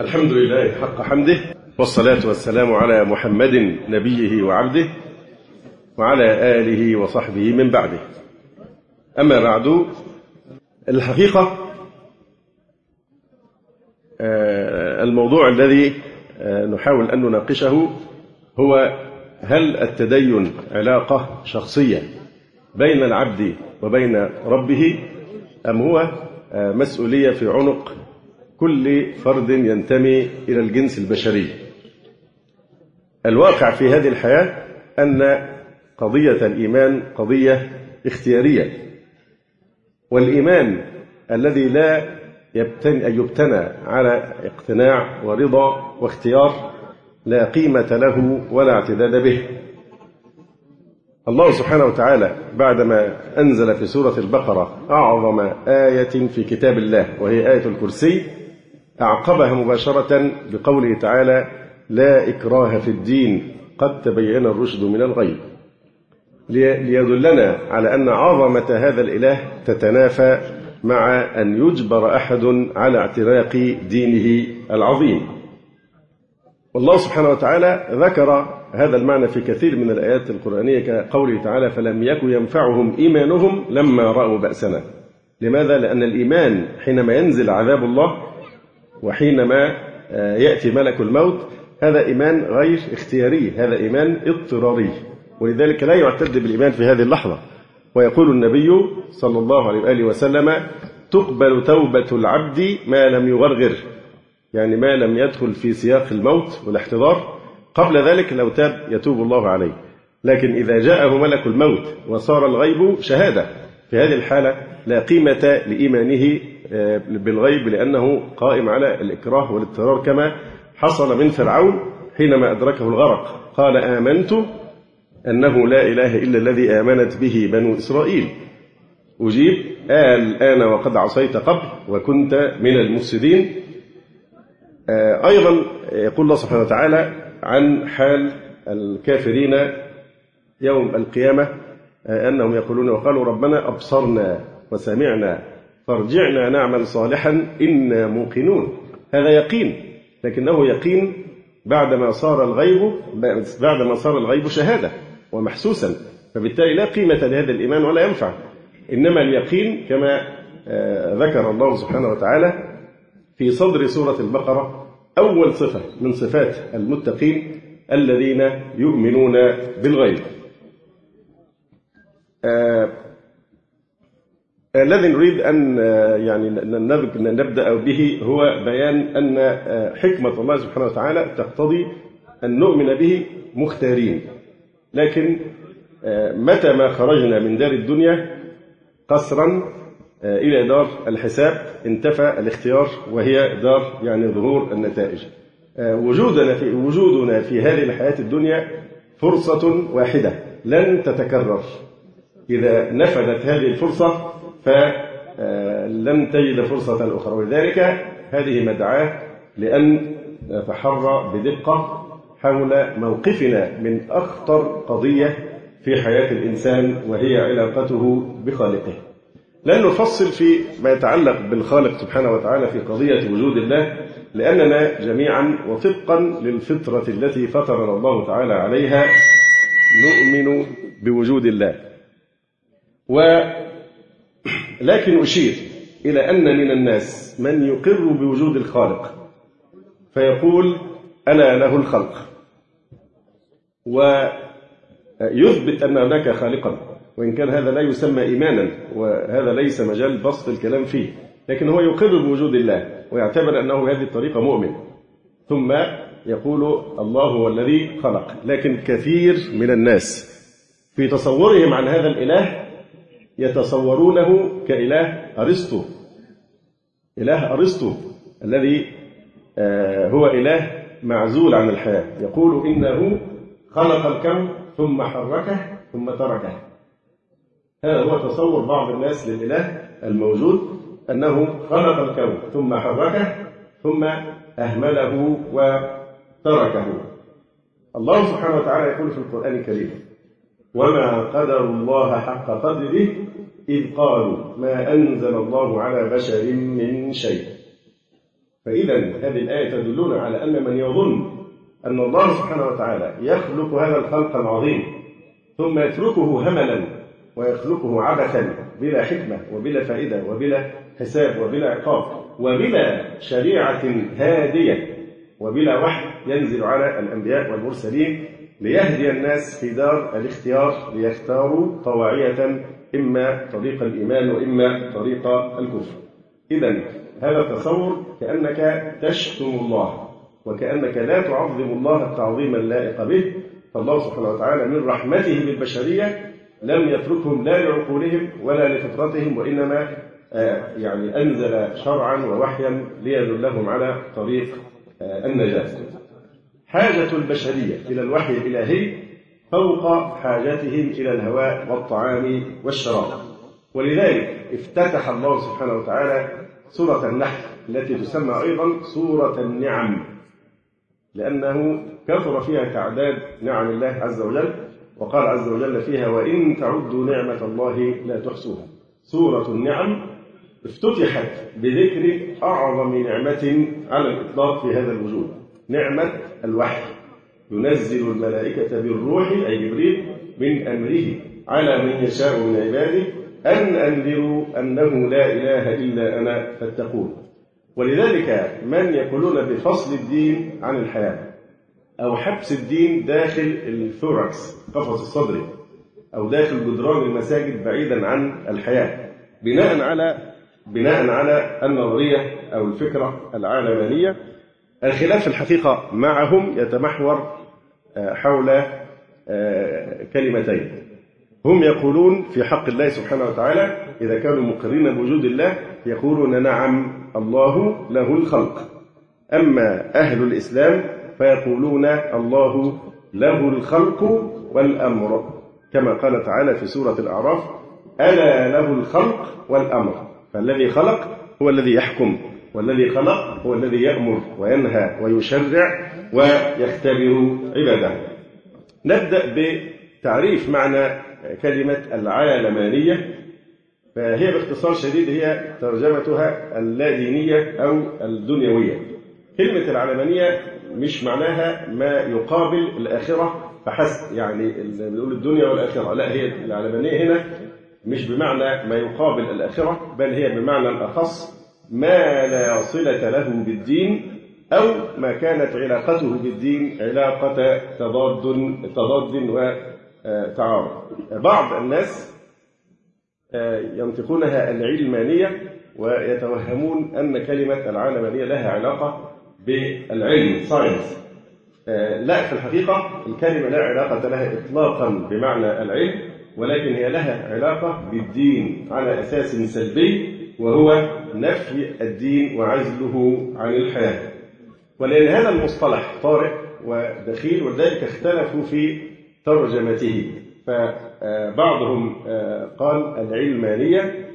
الحمد لله حق حمده والصلاة والسلام على محمد نبيه وعبده وعلى آله وصحبه من بعده. أما بعد الحقيقة الموضوع الذي نحاول أن نناقشه هو هل التدين علاقة شخصية بين العبد وبين ربه أم هو مسؤولية في عنق كل فرد ينتمي إلى الجنس البشري. الواقع في هذه الحياة أن قضية الإيمان قضية اختيارية. والإيمان الذي لا يبتنى, يبتنى على اقتناع ورضا واختيار لا قيمة له ولا اعتداد به. الله سبحانه وتعالى بعدما أنزل في سورة البقرة أعظم آية في كتاب الله وهي آية الكرسي أعقبها مباشرة بقوله تعالى لا إكراه في الدين قد تبين الرشد من الغي ليدلنا على أن عظمة هذا الإله تتنافى مع أن يجبر أحد على اعتناق دينه العظيم. والله سبحانه وتعالى ذكر هذا المعنى في كثير من الآيات القرآنية كقوله تعالى فلم يكن ينفعهم إيمانهم لما رأوا بأسنا. لماذا؟ لأن الإيمان حينما ينزل عذاب الله وحينما يأتي ملك الموت هذا إيمان غير اختياري هذا إيمان اضطراري. ولذلك لا يعتد بالإيمان في هذه اللحظة. ويقول النبي صلى الله عليه وآله وسلم تقبل توبة العبد ما لم يغرغر. يعني ما لم يدخل في سياق الموت والاحتضار. قبل ذلك لو تاب يتوب الله عليه. لكن إذا جاءه ملك الموت وصار الغيب شهادة. في هذه الحالة لا قيمة لإيمانه بالغيب لأنه قائم على الإكراه والاضطرار كما حصل من فرعون حينما أدركه الغرق. قال آمنت أنه لا إله إلا الذي آمنت به بنو إسرائيل. أجيب آه الآن وقد عصيت قبل وكنت من المفسدين. آه أيضا يقول الله سبحانه وتعالى عن حال الكافرين يوم القيامة آه أنهم يقولون وقالوا ربنا أبصرنا وسمعنا فارجعنا نعمل صالحا إنا موقنون. هذا يقين لكنه يقين بعدما صار الغيب بعدما صار الغيب شهادة ومحسوسا. فبالتالي لا قيمة لهذا الإيمان ولا ينفع. إنما اليقين كما ذكر الله سبحانه وتعالى في صدر سورة البقرة أول صفة من صفات المتقين الذين يؤمنون بالغيب. الذي نريد أن يعني نبدأ به هو بيان أن حكمة الله سبحانه وتعالى تقتضي أن نؤمن به مختارين. لكن متى ما خرجنا من دار الدنيا قصرا إلى دار الحساب انتفى الاختيار وهي دار يعني ظهور النتائج. وجودنا في وجودنا في هذه الحياة الدنيا فرصة واحدة لن تتكرر. إذا نفذت هذه الفرصة فلن تجد فرصة أخرى. ولذلك هذه مدعاة لأن نتحرى بدقة حول موقفنا من أخطر قضية في حياة الإنسان وهي علاقته بخالقه. لن نفصل في ما يتعلق بالخالق سبحانه وتعالى في قضية وجود الله لأننا جميعا وطبقا للفطرة التي فطرنا الله تعالى عليها نؤمن بوجود الله. و لكن أشير إلى أن من الناس من يقر بوجود الخالق فيقول أنا له الخلق ويثبت أن هناك خالقا وإن كان هذا لا يسمى إيمانا وهذا ليس مجال بسط الكلام فيه لكن هو يقر بوجود الله ويعتبر أنه بهذه الطريقة مؤمن. ثم يقول الله هو الذي خلق لكن كثير من الناس في تصورهم عن هذا الإله يتصورونه كإله أرسطو. إله أرسطو الذي هو إله معزول عن الحياة. يقول إنه خلق الكون ثم حركه ثم تركه. هذا هو تصور بعض الناس للإله الموجود أنه خلق الكون ثم حركه ثم أهمله وتركه. الله سبحانه وتعالى يقول في القرآن الكريم وما قدر الله حق قدره إذ قالوا ما أنزل الله على بشر من شيء. فإذا هذه الآية تدلنا على أن من يظن أن الله سبحانه وتعالى يخلق هذا الخلق العظيم ثم يتركه هملا ويخلقه عبثا بلا حكمة وبلا فائدة وبلا حساب وبلا عقاب وبلا شريعة هادية وبلا وحي ينزل على الأنبياء والمرسلين ليهدي الناس في دار الاختيار ليختاروا طواعية إما طريق الإيمان وإما طريق الكفر. إذا هذا التصور كأنك تشتم الله وكأنك لا تعظم الله التعظيم اللائق به. فالله سبحانه وتعالى من رحمته بالبشرية لم يتركهم لا لعقولهم ولا لفطرتهم وإنما آه، يعني أنزل شرعا ووحيا ليدلهم على طريق آه، النجاة. حاجة البشرية إلى الوحي الإلهي فوق حاجتهم إلى الهواء والطعام والشراب. ولذلك افتتح الله سبحانه وتعالى سورة النحل التي تسمى أيضا سورة النعم لأنه كثر فيها تعداد نعم الله عز وجل وقال عز وجل فيها وإن تعدوا نعمة الله لا تحصوها سورة النعم افتتحت بذكر أعظم نعمة على الإطلاق في هذا الوجود نعمة الوحي. ينزل الملائكة بالروح أي جبريل من أمره على من يشاء من عباده أن أنذروا أنه لا إله إلا أنا فاتقون. ولذلك من يقولون بفصل الدين عن الحياة أو حبس الدين داخل الثوركس قفص الصدر أو داخل جدران المساجد بعيدا عن الحياة بناء على بناء على النظرية أو الفكرة العالمانية. الخلاف في الحقيقة معهم يتمحور آه، حول آه، كلمتين. هم يقولون في حق الله سبحانه وتعالى إذا كانوا مقرين بوجود الله يقولون نعم الله له الخلق. أما أهل الإسلام فيقولون الله له الخلق والأمر. كما قال تعالى في سورة الأعراف ألا له الخلق والأمر. فالذي خلق هو الذي يحكم. والذي خلق هو الذي يأمر وينهى ويشرع ويختبر عباده. نبدأ بتعريف معنى كلمة العالمانية. فهي باختصار شديد هي ترجمتها اللادينية أو الدنيوية. كلمة العلمانية مش معناها ما يقابل الآخرة فحسب يعني بنقول الدنيا والآخرة. لا هي العلمانية هنا مش بمعنى ما يقابل الآخرة بل هي بمعنى الأخص ما لا صلة له بالدين أو ما كانت علاقته بالدين علاقة تضاد تضاد وتعارض بعض الناس آه، ينطقونها العلمانية ويتوهمون أن كلمة العالمانية لها علاقة بالعلم ساينس آه، لا في الحقيقة الكلمة لا علاقة لها إطلاقا بمعنى العلم ولكن هي لها علاقة بالدين على أساس سلبي وهو نفي الدين وعزله عن الحياة. ولأن هذا المصطلح طارئ ودخيل ولذلك اختلفوا في ترجمته. فبعضهم آه، قال العلمانية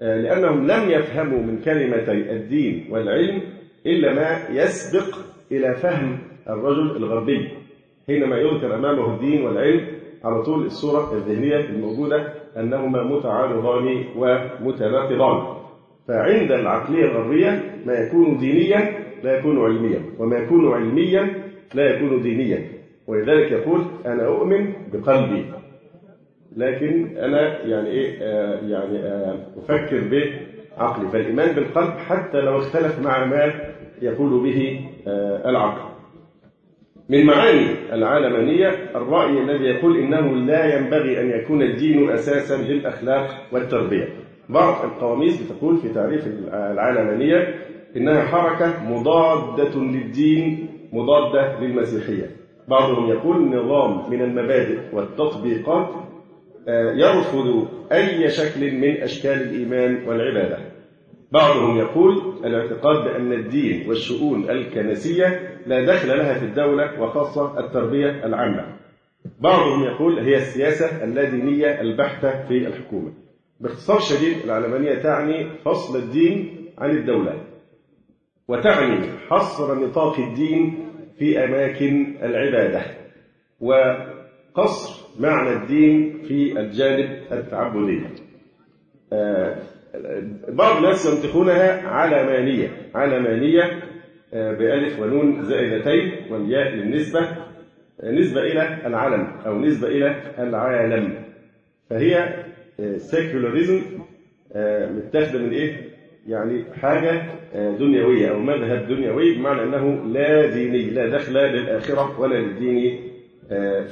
آه، لأنهم لم يفهموا من كلمتي الدين والعلم إلا ما يسبق إلى فهم الرجل الغربي حينما يذكر أمامه الدين والعلم على طول الصورة الذهنية الموجودة أنهما متعارضان ومتناقضان. فعند العقلية الغربية ما يكون دينيا لا يكون علميا وما يكون علميا لا يكون دينيا. ولذلك يقول أنا أؤمن بقلبي. لكن أنا يعني إيه آه يعني آه أفكر بعقلي. فالإيمان بالقلب حتى لو اختلف مع ما يقول به آه العقل. من معاني العالمانية الرأي الذي يقول إنه لا ينبغي أن يكون الدين أساسا للأخلاق والتربية. بعض القواميس بتقول في تعريف العالمانية إنها حركة مضادة للدين مضادة للمسيحية. بعضهم يقول نظام من المبادئ والتطبيقات آه، يرفض أي شكل من أشكال الإيمان والعبادة. بعضهم يقول الاعتقاد بأن الدين والشؤون الكنسية لا دخل لها في الدولة وخاصة التربية العامة. بعضهم يقول هي السياسة اللادينية البحتة في الحكومة. باختصار شديد العلمانية تعني فصل الدين عن الدولة وتعني حصر نطاق الدين في أماكن العبادة وقصر معنى الدين في الجانب التعبدي. آه، بعض الناس ينطقونها علمانية علمانية بألف ونون زائدتين والياء للنسبة نسبة إلى العلم أو نسبة إلى العالم فهي سيكولاريزم متاخدة من إيه؟ يعني حاجة دنيوية أو مذهب دنيوي بمعنى أنه لا ديني لا دخل للآخرة ولا للدين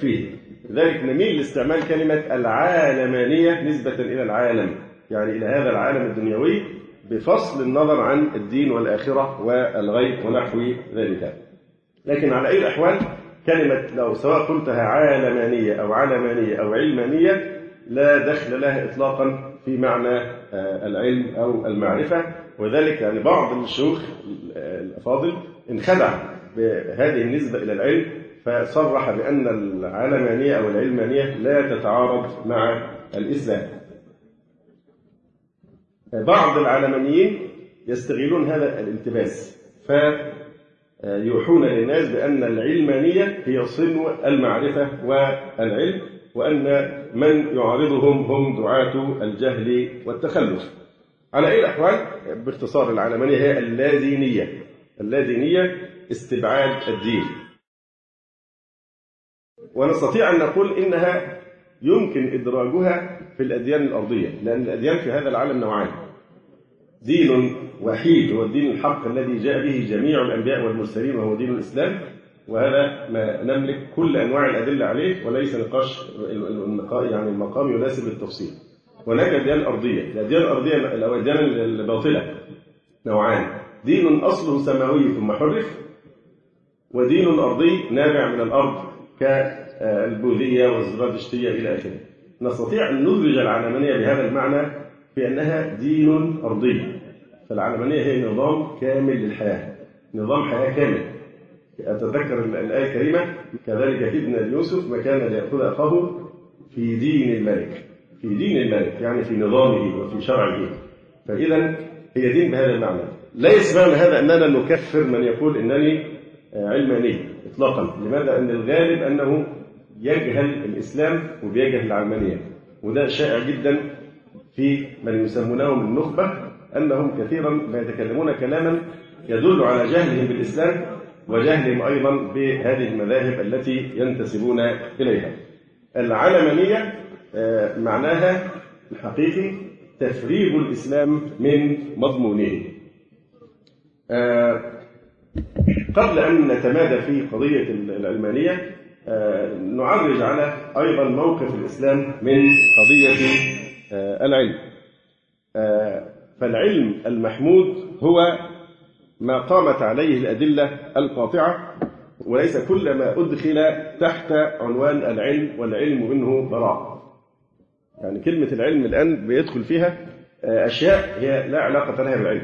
فيه لذلك نميل لاستعمال كلمة العالمانية نسبة إلى العالم يعني إلى هذا العالم الدنيوي بفصل النظر عن الدين والآخرة والغيب ونحو ذلك لكن على أي الأحوال كلمة لو سواء قلتها عالمانية أو علمانية أو علمانية لا دخل لها إطلاقا في معنى العلم أو المعرفة. وذلك يعني بعض الشيوخ الأفاضل انخدع بهذه النسبة إلى العلم فصرح بأن العلمانية أو العلمانية لا تتعارض مع الإسلام. بعض العلمانيين يستغلون هذا الالتباس فيوحون للناس بأن العلمانية هي صنو المعرفة والعلم وأن من يعارضهم هم دعاة الجهل والتخلف. على أي الأحوال؟ باختصار العلمانية هي اللادينية اللادينية استبعاد الدين. ونستطيع أن نقول إنها يمكن إدراجها في الأديان الأرضية لأن الأديان في هذا العالم نوعان. دين وحيد هو الدين الحق الذي جاء به جميع الأنبياء والمرسلين وهو دين الإسلام. وهذا ما نملك كل أنواع الأدلة عليه وليس نقاش يعني المقام يناسب التفصيل. هناك أديان أرضية. الأديان الأرضية أو الأديان الباطلة نوعان. دين أصله سماوي ثم حرف ودين أرضي نابع من الأرض كالبوذية والزرادشتية إلى آخره. نستطيع أن ندرج العلمانية بهذا المعنى بأنها دين أرضي. فالعلمانية هي نظام كامل للحياة. نظام حياة كامل. أتذكر الآية الكريمة كذلك كدنا ليوسف مكان ليأخذ أخاه في دين الملك. في دين الملك يعني في نظامه وفي شرعه. فإذا هي دين بهذا المعنى. ليس معنى هذا أننا نكفر من يقول إنني علماني إطلاقا. لماذا؟ أن الغالب أنه يجهل الإسلام وبيجهل العلمانية. وده شائع جدا في من يسمونهم النخبة أنهم كثيرا ما يتكلمون كلاما يدل على جهلهم بالإسلام وجهلهم أيضا بهذه المذاهب التي ينتسبون إليها. العلمانية معناها الحقيقي تفريغ الإسلام من مضمونه. قبل أن نتمادى في قضية العلمانية نعرج على أيضا موقف الإسلام من قضية العلم. فالعلم المحمود هو ما قامت عليه الأدلة القاطعة وليس كل ما أدخل تحت عنوان العلم والعلم منه براء يعني كلمة العلم الآن بيدخل فيها أشياء هي لا علاقة لها بالعلم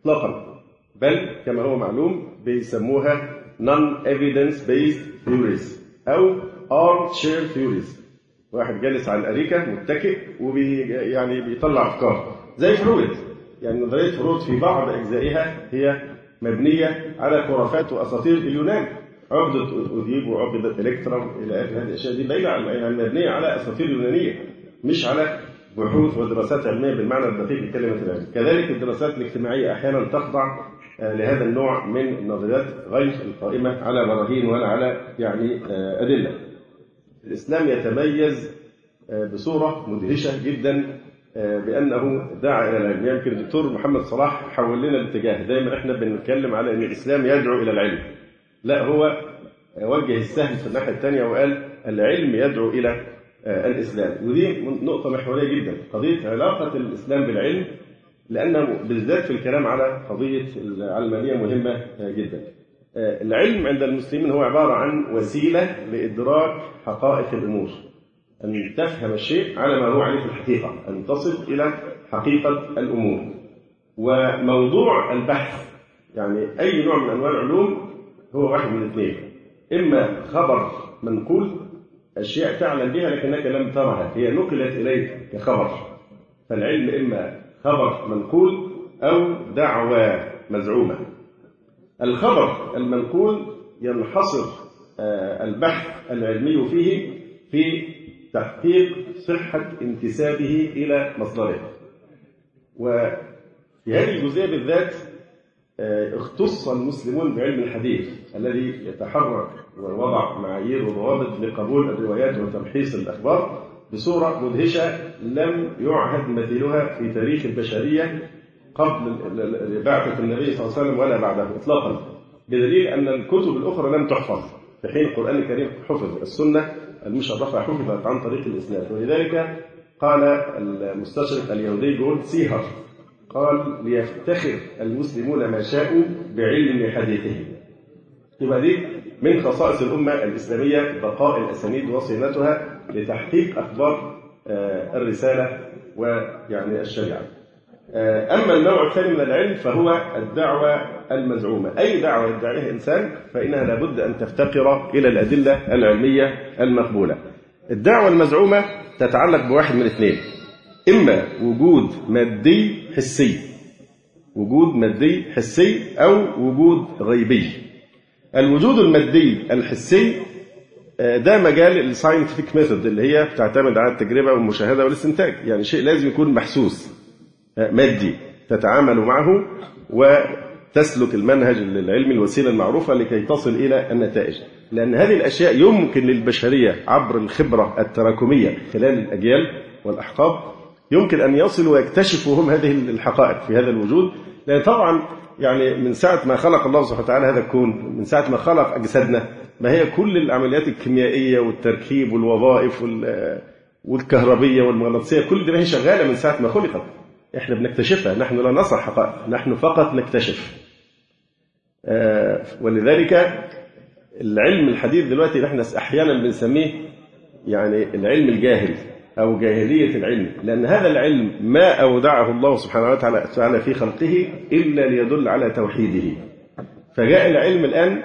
إطلاقا. بل كما هو معلوم بيسموها non evidence based theories أو arm chair theories. واحد جالس على الأريكة متكئ وبي يعني بيطلع أفكار. زي فرويد. يعني نظرية فرويد في بعض أجزائها هي مبنية على خرافات وأساطير اليونان. عقدة أوديب وعقدة إلكترا إلى آخر هذه الأشياء دي بعيدة يعني مبنية على أساطير يونانية مش على بحوث ودراسات علمية بالمعنى الدقيق لكلمة العلم. كذلك الدراسات الاجتماعية أحيانا تخضع لهذا النوع من النظريات غير القائمة على براهين ولا على يعني أدلة. الإسلام يتميز بصورة مدهشة جدا بأنه دعا إلى العلم. يمكن الدكتور محمد صلاح حول لنا الاتجاه. دايما إحنا بنتكلم على أن الإسلام يدعو إلى العلم. لا هو وجه السهم في الناحية الثانية وقال العلم يدعو إلى الإسلام. ودي نقطة محورية جدا. قضية علاقة الإسلام بالعلم لأنه بالذات في الكلام على قضية العلمانية مهمة جدا. العلم عند المسلمين هو عبارة عن وسيلة لإدراك حقائق الأمور. أن تفهم الشيء على ما هو عليه في الحقيقة أن تصل إلى حقيقة الأمور. وموضوع البحث يعني أي نوع من أنواع العلوم هو واحد من الاثنين. إما خبر منقول أشياء تعلم بها لكنك لم ترها هي نقلت إليك كخبر. فالعلم إما خبر منقول أو دعوة مزعومة. الخبر المنقول ينحصر البحث العلمي فيه في تحقيق صحة انتسابه إلى مصدره. وفي هذه الجزئية بالذات اختص المسلمون بعلم الحديث الذي يتحرك ووضع معايير وضوابط لقبول الروايات وتمحيص الأخبار بصورة مدهشة لم يعهد مثيلها في تاريخ البشرية قبل بعثة النبي صلى الله عليه وسلم ولا بعده إطلاقا. بدليل أن الكتب الأخرى لم تحفظ في حين القرآن الكريم حفظ السنة المشرفة حفظت عن طريق الإسناد. ولذلك قال المستشرق اليهودي جولد سيهر قال ليفتخر المسلمون ما شاءوا بعلم حديثهم. يبقى دي من خصائص الأمة الإسلامية بقاء الأسانيد وصيانتها لتحقيق أخبار الرسالة ويعني الشريعة. أما النوع الثاني من العلم فهو الدعوة المزعومة. أي دعوة يدعيها إنسان فإنها لابد أن تفتقر إلى الأدلة العلمية المقبولة. الدعوة المزعومة تتعلق بواحد من اثنين. إما وجود مادي حسي. وجود مادي حسي أو وجود غيبي. الوجود المادي الحسي ده مجال الساينتفك ميثود اللي هي بتعتمد على التجربة والمشاهدة والاستنتاج. يعني شيء لازم يكون محسوس مادي تتعامل معه وتسلك المنهج العلمي الوسيلة المعروفة لكي تصل إلى النتائج. لأن هذه الأشياء يمكن للبشرية عبر الخبرة التراكمية خلال الأجيال والأحقاب يمكن أن يصلوا ويكتشفوا هم هذه الحقائق في هذا الوجود. لأن طبعا يعني من ساعة ما خلق الله سبحانه وتعالى هذا الكون من ساعة ما خلق أجسادنا ما هي كل العمليات الكيميائية والتركيب والوظائف والكهربية والمغناطيسية كل دي ما هي شغالة من ساعة ما خلقت. إحنا بنكتشفها نحن لا نصنع حقائق نحن فقط نكتشف. ولذلك العلم الحديث دلوقتي نحن أحيانا بنسميه يعني العلم الجاهل أو جاهلية العلم لأن هذا العلم ما أودعه الله سبحانه وتعالى في خلقه إلا ليدل على توحيده. فجاء العلم الآن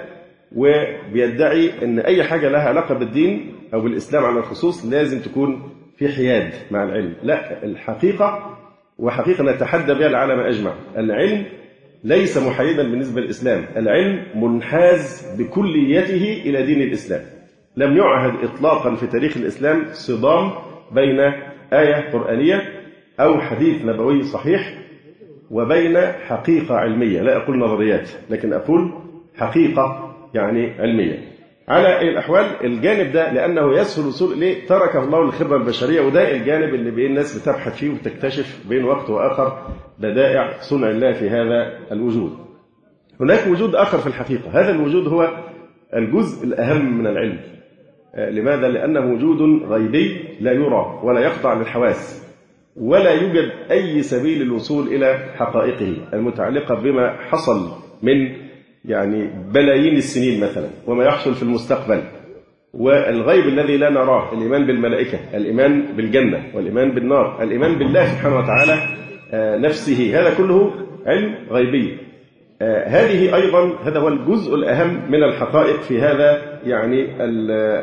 وبيدعي إن أي حاجة لها علاقة بالدين أو بالإسلام على الخصوص لازم تكون في حياد مع العلم. لا الحقيقة وحقيقة نتحدى بها العالم أجمع. العلم ليس محايدا بالنسبة للإسلام. العلم منحاز بكليته إلى دين الإسلام. لم يعهد إطلاقا في تاريخ الإسلام صدام بين آية قرآنية أو حديث نبوي صحيح وبين حقيقة علمية. لا أقول نظريات لكن أقول حقيقة يعني علمية. على الأحوال الجانب ده لأنه يسهل الوصول إليه. تركه الله للخبرة البشرية وده الجانب اللي بين الناس بتبحث فيه وتكتشف بين وقت وآخر بدائع صنع الله في هذا الوجود. هناك وجود آخر في الحقيقة. هذا الوجود هو الجزء الأهم من العلم. لماذا؟ لأنه وجود غيبي لا يرى ولا يخضع للحواس ولا يوجد أي سبيل للوصول إلى حقائقه المتعلقة بما حصل من يعني بلايين السنين مثلا وما يحصل في المستقبل. والغيب الذي لا نراه الإيمان بالملائكة الإيمان بالجنة والإيمان بالنار الإيمان بالله سبحانه وتعالى نفسه هذا كله علم غيبي. هذه أيضا هذا هو الجزء الأهم من الحقائق في هذا يعني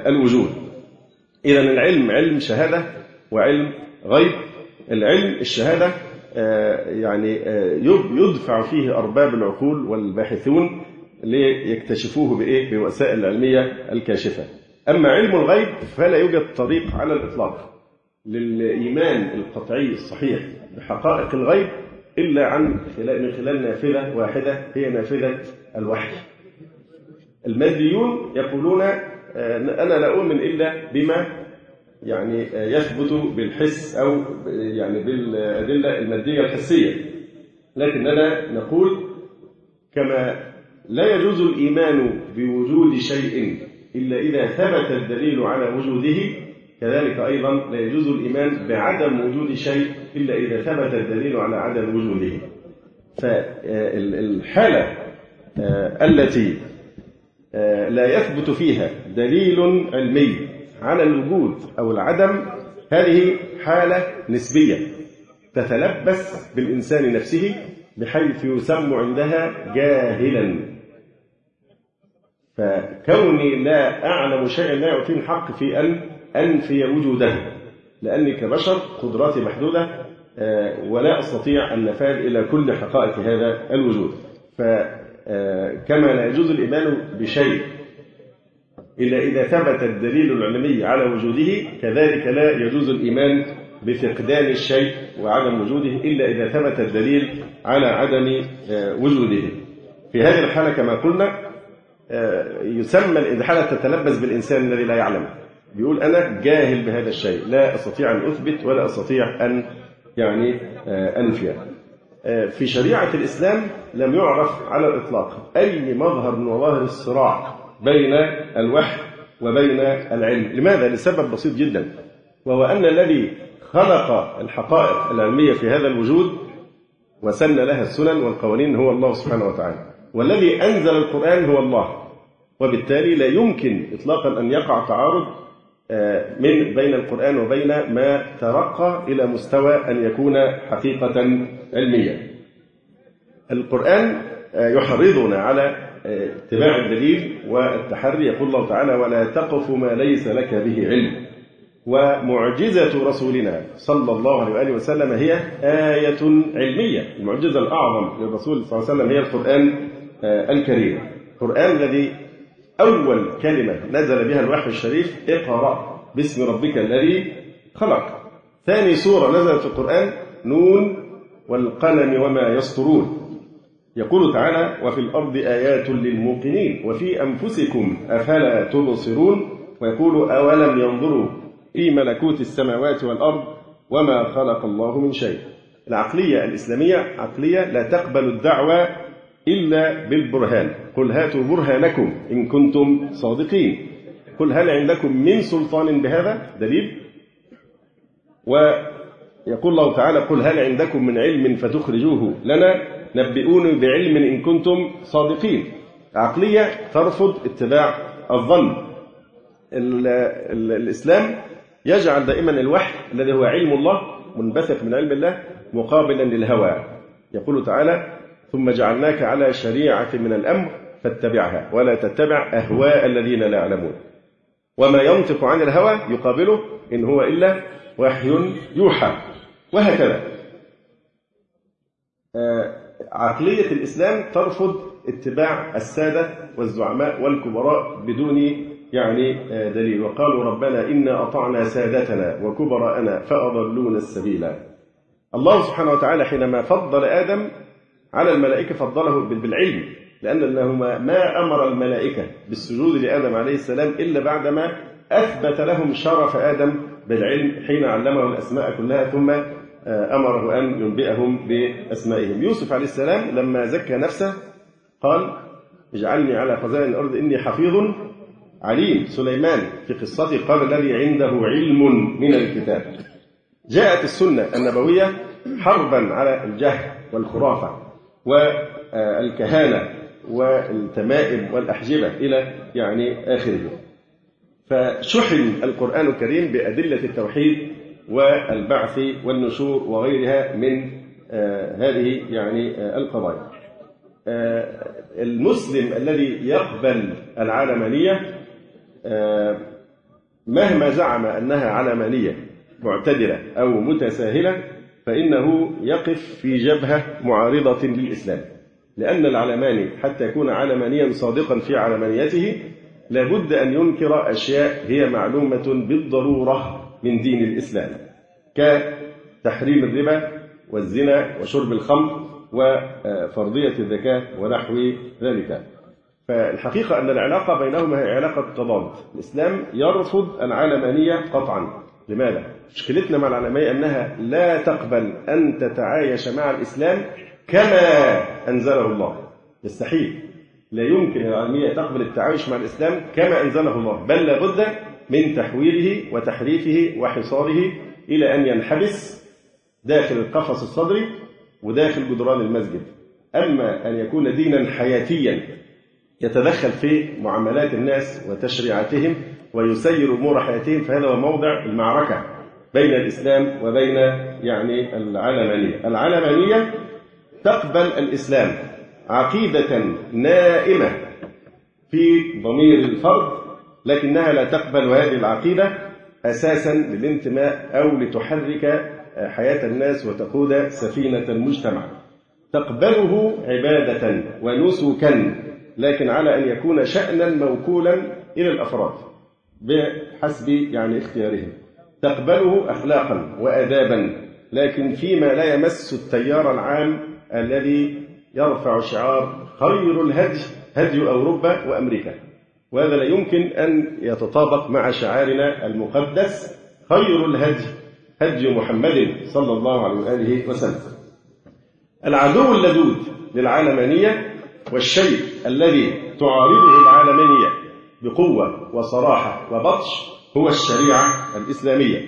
الوجود. إذا العلم علم شهادة وعلم غيب. العلم الشهادة يعني يدفع فيه أرباب العقول والباحثون ليكتشفوه بإيه؟ بوسائل العلمية الكاشفة. أما علم الغيب فلا يوجد طريق على الإطلاق للإيمان القطعي الصحيح بحقائق الغيب إلا عن خلال من خلال نافذة واحدة هي نافذة الوحي. الماديون يقولون أنا لا أؤمن إلا بما يعني يثبت بالحس أو يعني بالأدلة المادية الحسية لكننا نقول كما لا يجوز الإيمان بوجود شيء إلا إذا ثبت الدليل على وجوده. كذلك أيضا لا يجوز الإيمان بعدم وجود شيء إلا إذا ثبت الدليل على عدم وجوده. فالحالة التي لا يثبت فيها دليل علمي على الوجود أو العدم هذه حالة نسبية تتلبس بالإنسان نفسه بحيث يسمى عندها جاهلا. فكوني لا أعلم شيئا لا يعطيني الحق في أن أنفي وجوده لأني كبشر قدراتي محدودة ولا أستطيع النفاذ إلى كل حقائق هذا الوجود. فكما لا يجوز الإيمان بشيء إلا إذا ثبت الدليل العلمي على وجوده كذلك لا يجوز الإيمان بفقدان الشيء وعدم وجوده إلا إذا ثبت الدليل على عدم وجوده. في هذه الحالة كما قلنا آه، يسمى الحالة تتلبس بالإنسان الذي لا يعلم بيقول أنا جاهل بهذا الشيء لا أستطيع أن أثبت ولا أستطيع أن يعني آه، أنفي. آه، في شريعة الإسلام لم يعرف على الإطلاق أي مظهر من مظاهر الصراع بين الوحي وبين العلم. لماذا؟ لسبب بسيط جدا وهو أن الذي خلق الحقائق العلمية في هذا الوجود وسن لها السنن والقوانين هو الله سبحانه وتعالى. والذي أنزل القرآن هو الله. وبالتالي لا يمكن إطلاقا أن يقع تعارض آه، من بين القرآن وبين ما ترقى إلى مستوى أن يكون حقيقة علمية القرآن آه، يحرضنا على آه، اتباع الدليل والتحري. يقول الله تعالى ولا تقف ما ليس لك به علم. ومعجزة رسولنا صلى الله عليه وآله وسلم هي آية علمية. المعجزة الأعظم للرسول صلى الله عليه وسلم هي القرآن الكريم. القرآن الذي أول كلمة نزل بها الوحي الشريف اقرأ باسم ربك الذي خلق. ثاني سورة نزلت في القرآن نون والقلم وما يسطرون. يقول تعالى وفي الأرض آيات للموقنين وفي أنفسكم أفلا تبصرون؟ ويقول أولم ينظروا في ملكوت السماوات والأرض وما خلق الله من شيء؟ العقلية الإسلامية عقلية لا تقبل الدعوة إلا بالبرهان. قل هاتوا برهانكم إن كنتم صادقين. قل هل عندكم من سلطان بهذا دليل؟ ويقول الله تعالى قل هل عندكم من علم فتخرجوه لنا؟ نبئوني بعلم إن كنتم صادقين. عقلية ترفض اتباع الظن. الإسلام يجعل دائما الوحي الذي هو علم الله منبثق من علم الله مقابلا للهوى. يقول تعالى ثم جعلناك على شريعة من الأمر فاتبعها ولا تتبع أهواء الذين لا يعلمون. وما ينطق عن الهوى يقابله إن هو إلا وحي يوحى. وهكذا. آه، عقلية الإسلام ترفض اتباع السادة والزعماء والكبراء بدون يعني آه، دليل. وقالوا ربنا إنا أطعنا سادتنا وكبراءنا فأضلونا السبيل الله سبحانه وتعالى حينما فضل آدم على الملائكة فضله بالعلم لأنه ما أمر الملائكة بالسجود لآدم عليه السلام إلا بعدما أثبت لهم شرف آدم بالعلم حين علمه الأسماء كلها ثم آه، أمره أن ينبئهم بأسمائهم. يوسف عليه السلام لما زكى نفسه قال اجعلني على خزائن الأرض إني حفيظ عليم. سليمان في قصته قال الذي عنده علم من الكتاب. جاءت السنة النبوية حربا على الجهل والخرافة. والكهانة والتمائم والأحجبة إلى يعني آخره فشحن القرآن الكريم بأدلة التوحيد والبعث والنشور وغيرها من آه، هذه يعني آه، القضايا. آه، المسلم الذي يقبل العلمانية مهما زعم أنها علمانية معتدلة أو متساهلة فإنه يقف في جبهة معارضة للإسلام. لأن العلماني حتى يكون علمانيا صادقا في علمانيته لابد أن ينكر أشياء هي معلومة بالضرورة من دين الإسلام كتحريم الربا والزنا وشرب الخمر وفرضية الزكاة ونحو ذلك. فالحقيقة أن العلاقة بينهما هي علاقة تضاد. الإسلام يرفض العلمانية قطعا. لماذا؟ مشكلتنا مع العلمانية أنها لا تقبل أن تتعايش مع الإسلام كما أنزله الله. يستحيل. لا يمكن العلمية تقبل التعايش مع الإسلام كما أنزله الله. بل لابد من تحويله وتحريفه وحصاره إلى أن ينحبس داخل القفص الصدري وداخل جدران المسجد. أما أن يكون دينا حياتيا يتدخل في معاملات الناس وتشريعاتهم ويسير أمور حياتهم فهذا هو موضع المعركة بين الإسلام وبين يعني العلمانية. العلمانية تقبل الإسلام عقيدة نائمة في ضمير الفرد لكنها لا تقبل هذه العقيدة أساسا للانتماء أو لتحرك حياة الناس وتقود سفينة المجتمع. تقبله عبادة ونسكا لكن على أن يكون شأنا موكولا إلى الأفراد. بحسب يعني اختيارهم. تقبله أخلاقا وأدابا لكن فيما لا يمس التيار العام الذي يرفع شعار خير الهدي هدي أوروبا وأمريكا. وهذا لا يمكن أن يتطابق مع شعارنا المقدس خير الهدي هدي محمد صلى الله عليه وآله وسلم. العدو اللدود للعالمانية والشيء الذي تعارضه العالمانية بقوة وصراحة وبطش هو الشريعة الإسلامية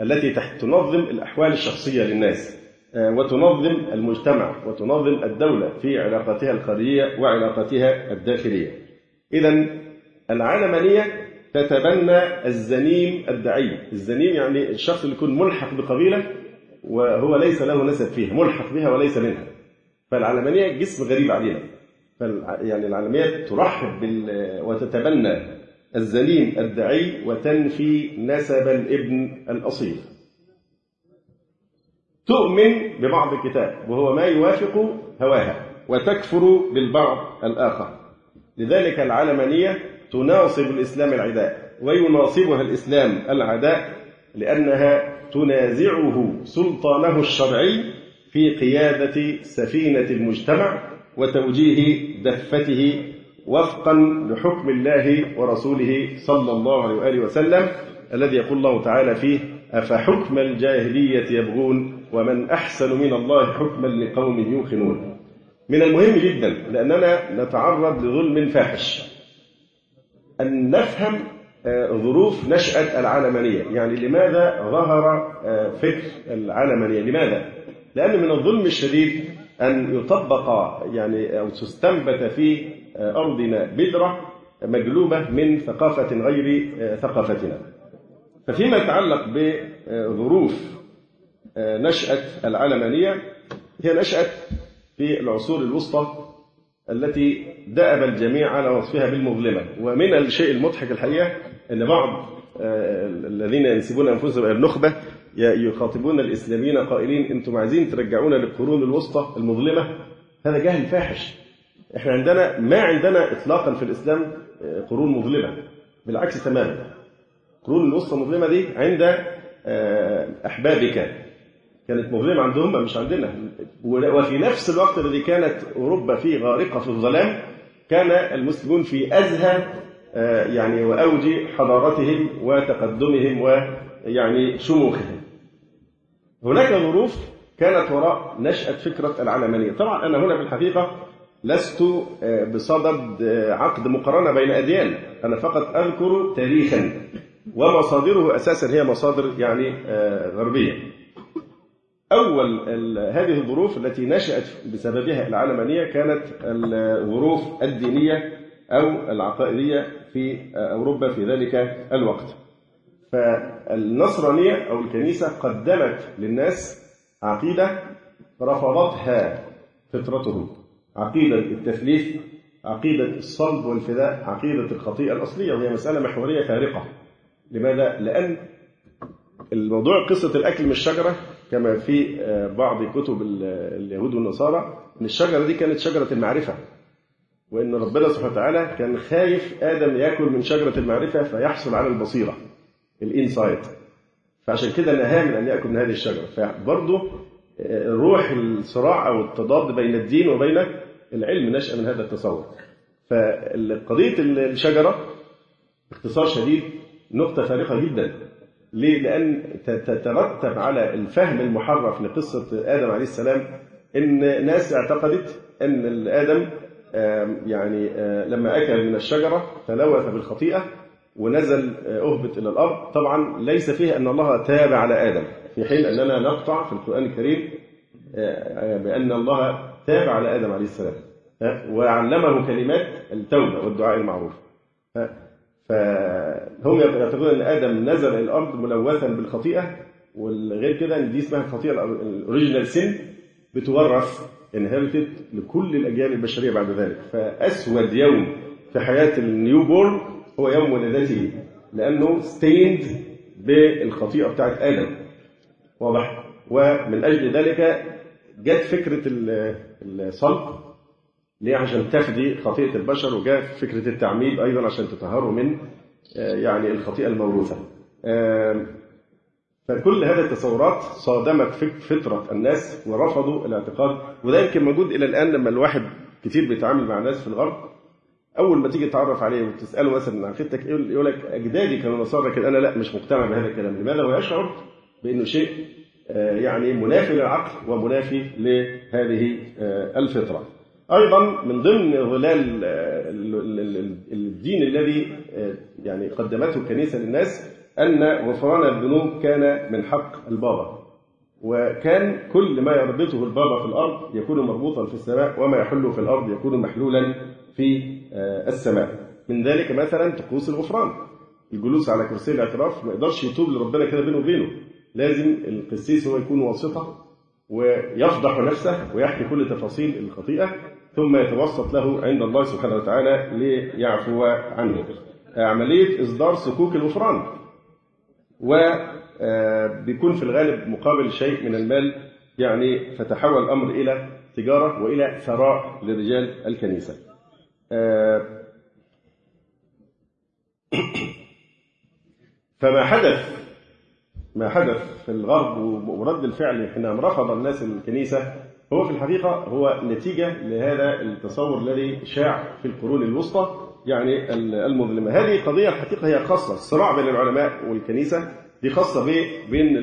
التي تنظم الأحوال الشخصية للناس آه، وتنظم المجتمع وتنظم الدولة في علاقاتها الخارجية وعلاقاتها الداخلية. إذا العلمانية تتبنى الزنيم الدعي. الزنيم يعني الشخص اللي يكون ملحق بقبيلة وهو ليس له نسب فيها ملحق بها وليس منها. فالعلمانية جسم غريب علينا. يعني العلمانية ترحب بال وتتبنى الزليم الدعي وتنفي نسب الابن الأصيل. تؤمن ببعض الكتاب وهو ما يوافق هواها وتكفر بالبعض الآخر. لذلك العلمانية تناصب الإسلام العداء ويناصبها الإسلام العداء لأنها تنازعه سلطانه الشرعي في قيادة سفينة المجتمع وتوجيه دفته وفقا لحكم الله ورسوله صلى الله عليه وآله وسلم الذي يقول الله تعالى فيه أفحكم الجاهلية يبغون ومن أحسن من الله حكما لقوم يوقنون. من المهم جدا لأننا نتعرض لظلم فاحش. أن نفهم آه، ظروف نشأة العلمانية يعني لماذا ظهر آه، فكر العلمانية لماذا؟ لأن من الظلم الشديد أن يطبق يعني أو تستنبت في آه، أرضنا بذرة مجلوبة من ثقافة غير ثقافتنا. ففيما يتعلق بظروف نشأة العلمانية هي نشأت في العصور الوسطى التي دأب الجميع على وصفها بالمظلمة. ومن الشيء المضحك الحقيقة أن بعض آه، الذين ينسبون أنفسهم إلى النخبة يخاطبون الإسلاميين قائلين أنتم عايزين ترجعونا للقرون الوسطى المظلمة؟ هذا جهل فاحش. إحنا عندنا ما عندنا اطلاقا في الإسلام آه، قرون مظلمة. بالعكس تماما. القرون الوسطى المظلمة دي عند آه، أحبابك. كانت مظلمة عندهم مش عندنا. وفي نفس الوقت الذي كانت أوروبا فيه غارقة في الظلام كان المسلمون في أزهى آه، يعني وأوج حضارتهم وتقدمهم ويعني شموخهم. هناك ظروف كانت وراء نشأة فكرة العلمانية. طبعا أنا هنا في الحقيقة لست آه، بصدد آه، عقد مقارنة بين أديان. أنا فقط أذكر تاريخا ومصادره أساسا هي مصادر يعني غربية. أول هذه الظروف التي نشأت بسببها العلمانية كانت الظروف الدينية أو العقائدية في أوروبا في ذلك الوقت. فالنصرانية أو الكنيسة قدمت للناس عقيدة رفضتها فطرتهم عقيدة التثليث عقيدة الصلب والفداء عقيدة الخطيئة الأصلية وهي مسألة محورية فارقة. لماذا؟ لأن الموضوع قصة الأكل من الشجرة كما في بعض كتب اليهود والنصارى أن الشجرة دي كانت شجرة المعرفة وإن ربنا سبحانه وتعالى كان خايف آدم يأكل من شجرة المعرفة فيحصل على البصيرة. الإنسايت. فعشان كده نهاه من أن يأكل من هذه الشجرة. فبرضه آه، روح الصراع أو التضاد بين الدين وبين العلم نشأ من هذا التصور. فقضية الشجرة باختصار شديد نقطة فارقة جدا. ليه؟ لأن تترتب على الفهم المحرف لقصة آدم عليه السلام إن ناس اعتقدت أن آدم يعني آه، لما أكل من الشجرة تلوث بالخطيئة ونزل آه، أهبط إلى الأرض. طبعا ليس فيه أن الله تاب على آدم في حين أننا نقطع في القرآن الكريم آه، بأن الله تاب على آدم عليه السلام وعلمه كلمات التوبة والدعاء المعروف فهم يعتقدون أن آدم نزل إلى الأرض ملوثا بالخطيئة والغير كده أن دي اسمها الخطيئة ال original sin بتورث inherited لكل الأجيال البشرية بعد ذلك. فأسود يوم في حياة ال newborn هو يوم ولادته لأنه stained بالخطيئة بتاعت آدم. واضح؟ ومن أجل ذلك جت فكرة الصلب ليه؟ عشان تفدي خطيئة البشر وجاء فكرة التعميد أيضا عشان تطهروا من آه، يعني الخطيئة الموروثة. فكل هذه التصورات صادمت فطرة الناس ورفضوا الاعتقاد. وده يمكن موجود إلى الآن لما الواحد كتير بيتعامل مع ناس في الغرب أول ما تيجي تتعرف عليه وتسأله مثلا عن عقيدتك يقول لك أجدادي كانوا نصارى لكن أنا لا مش مقتنع بهذا الكلام. لماذا؟ هو يشعر بأنه شيء آه، يعني منافي للعقل ومنافي لهذه آه، الفطرة. أيضا من ضمن ظلال آه، الدين الذي يعني قدمته الكنيسه للناس أن غفران الذنوب كان من حق البابا. وكان كل ما يربطه البابا في الأرض يكون مربوطا في السماء وما يحل في الأرض يكون محلولا في آه، السماء. من ذلك مثلا طقوس الغفران. الجلوس على كرسي الاعتراف ما يقدرش يتوب لربنا كده بينه وبينه. لازم القسيس هو يكون واسطة ويفضح نفسه ويحكي كل تفاصيل الخطيئة ثم يتوسط له عند الله سبحانه وتعالى ليعفو عنه. عملية إصدار صكوك الغفران. وبيكون في الغالب مقابل شيء من المال يعني فتحول الأمر إلى تجارة وإلى ثراء لرجال الكنيسة. آه، فما حدث ما حدث في الغرب ورد الفعل حينما رفض الناس الكنيسة هو في الحقيقة هو نتيجة لهذا التصور الذي شاع في القرون الوسطى يعني المظلمة. هذه قضية الحقيقة هي خاصة الصراع بين العلماء والكنيسة دي خاصة بين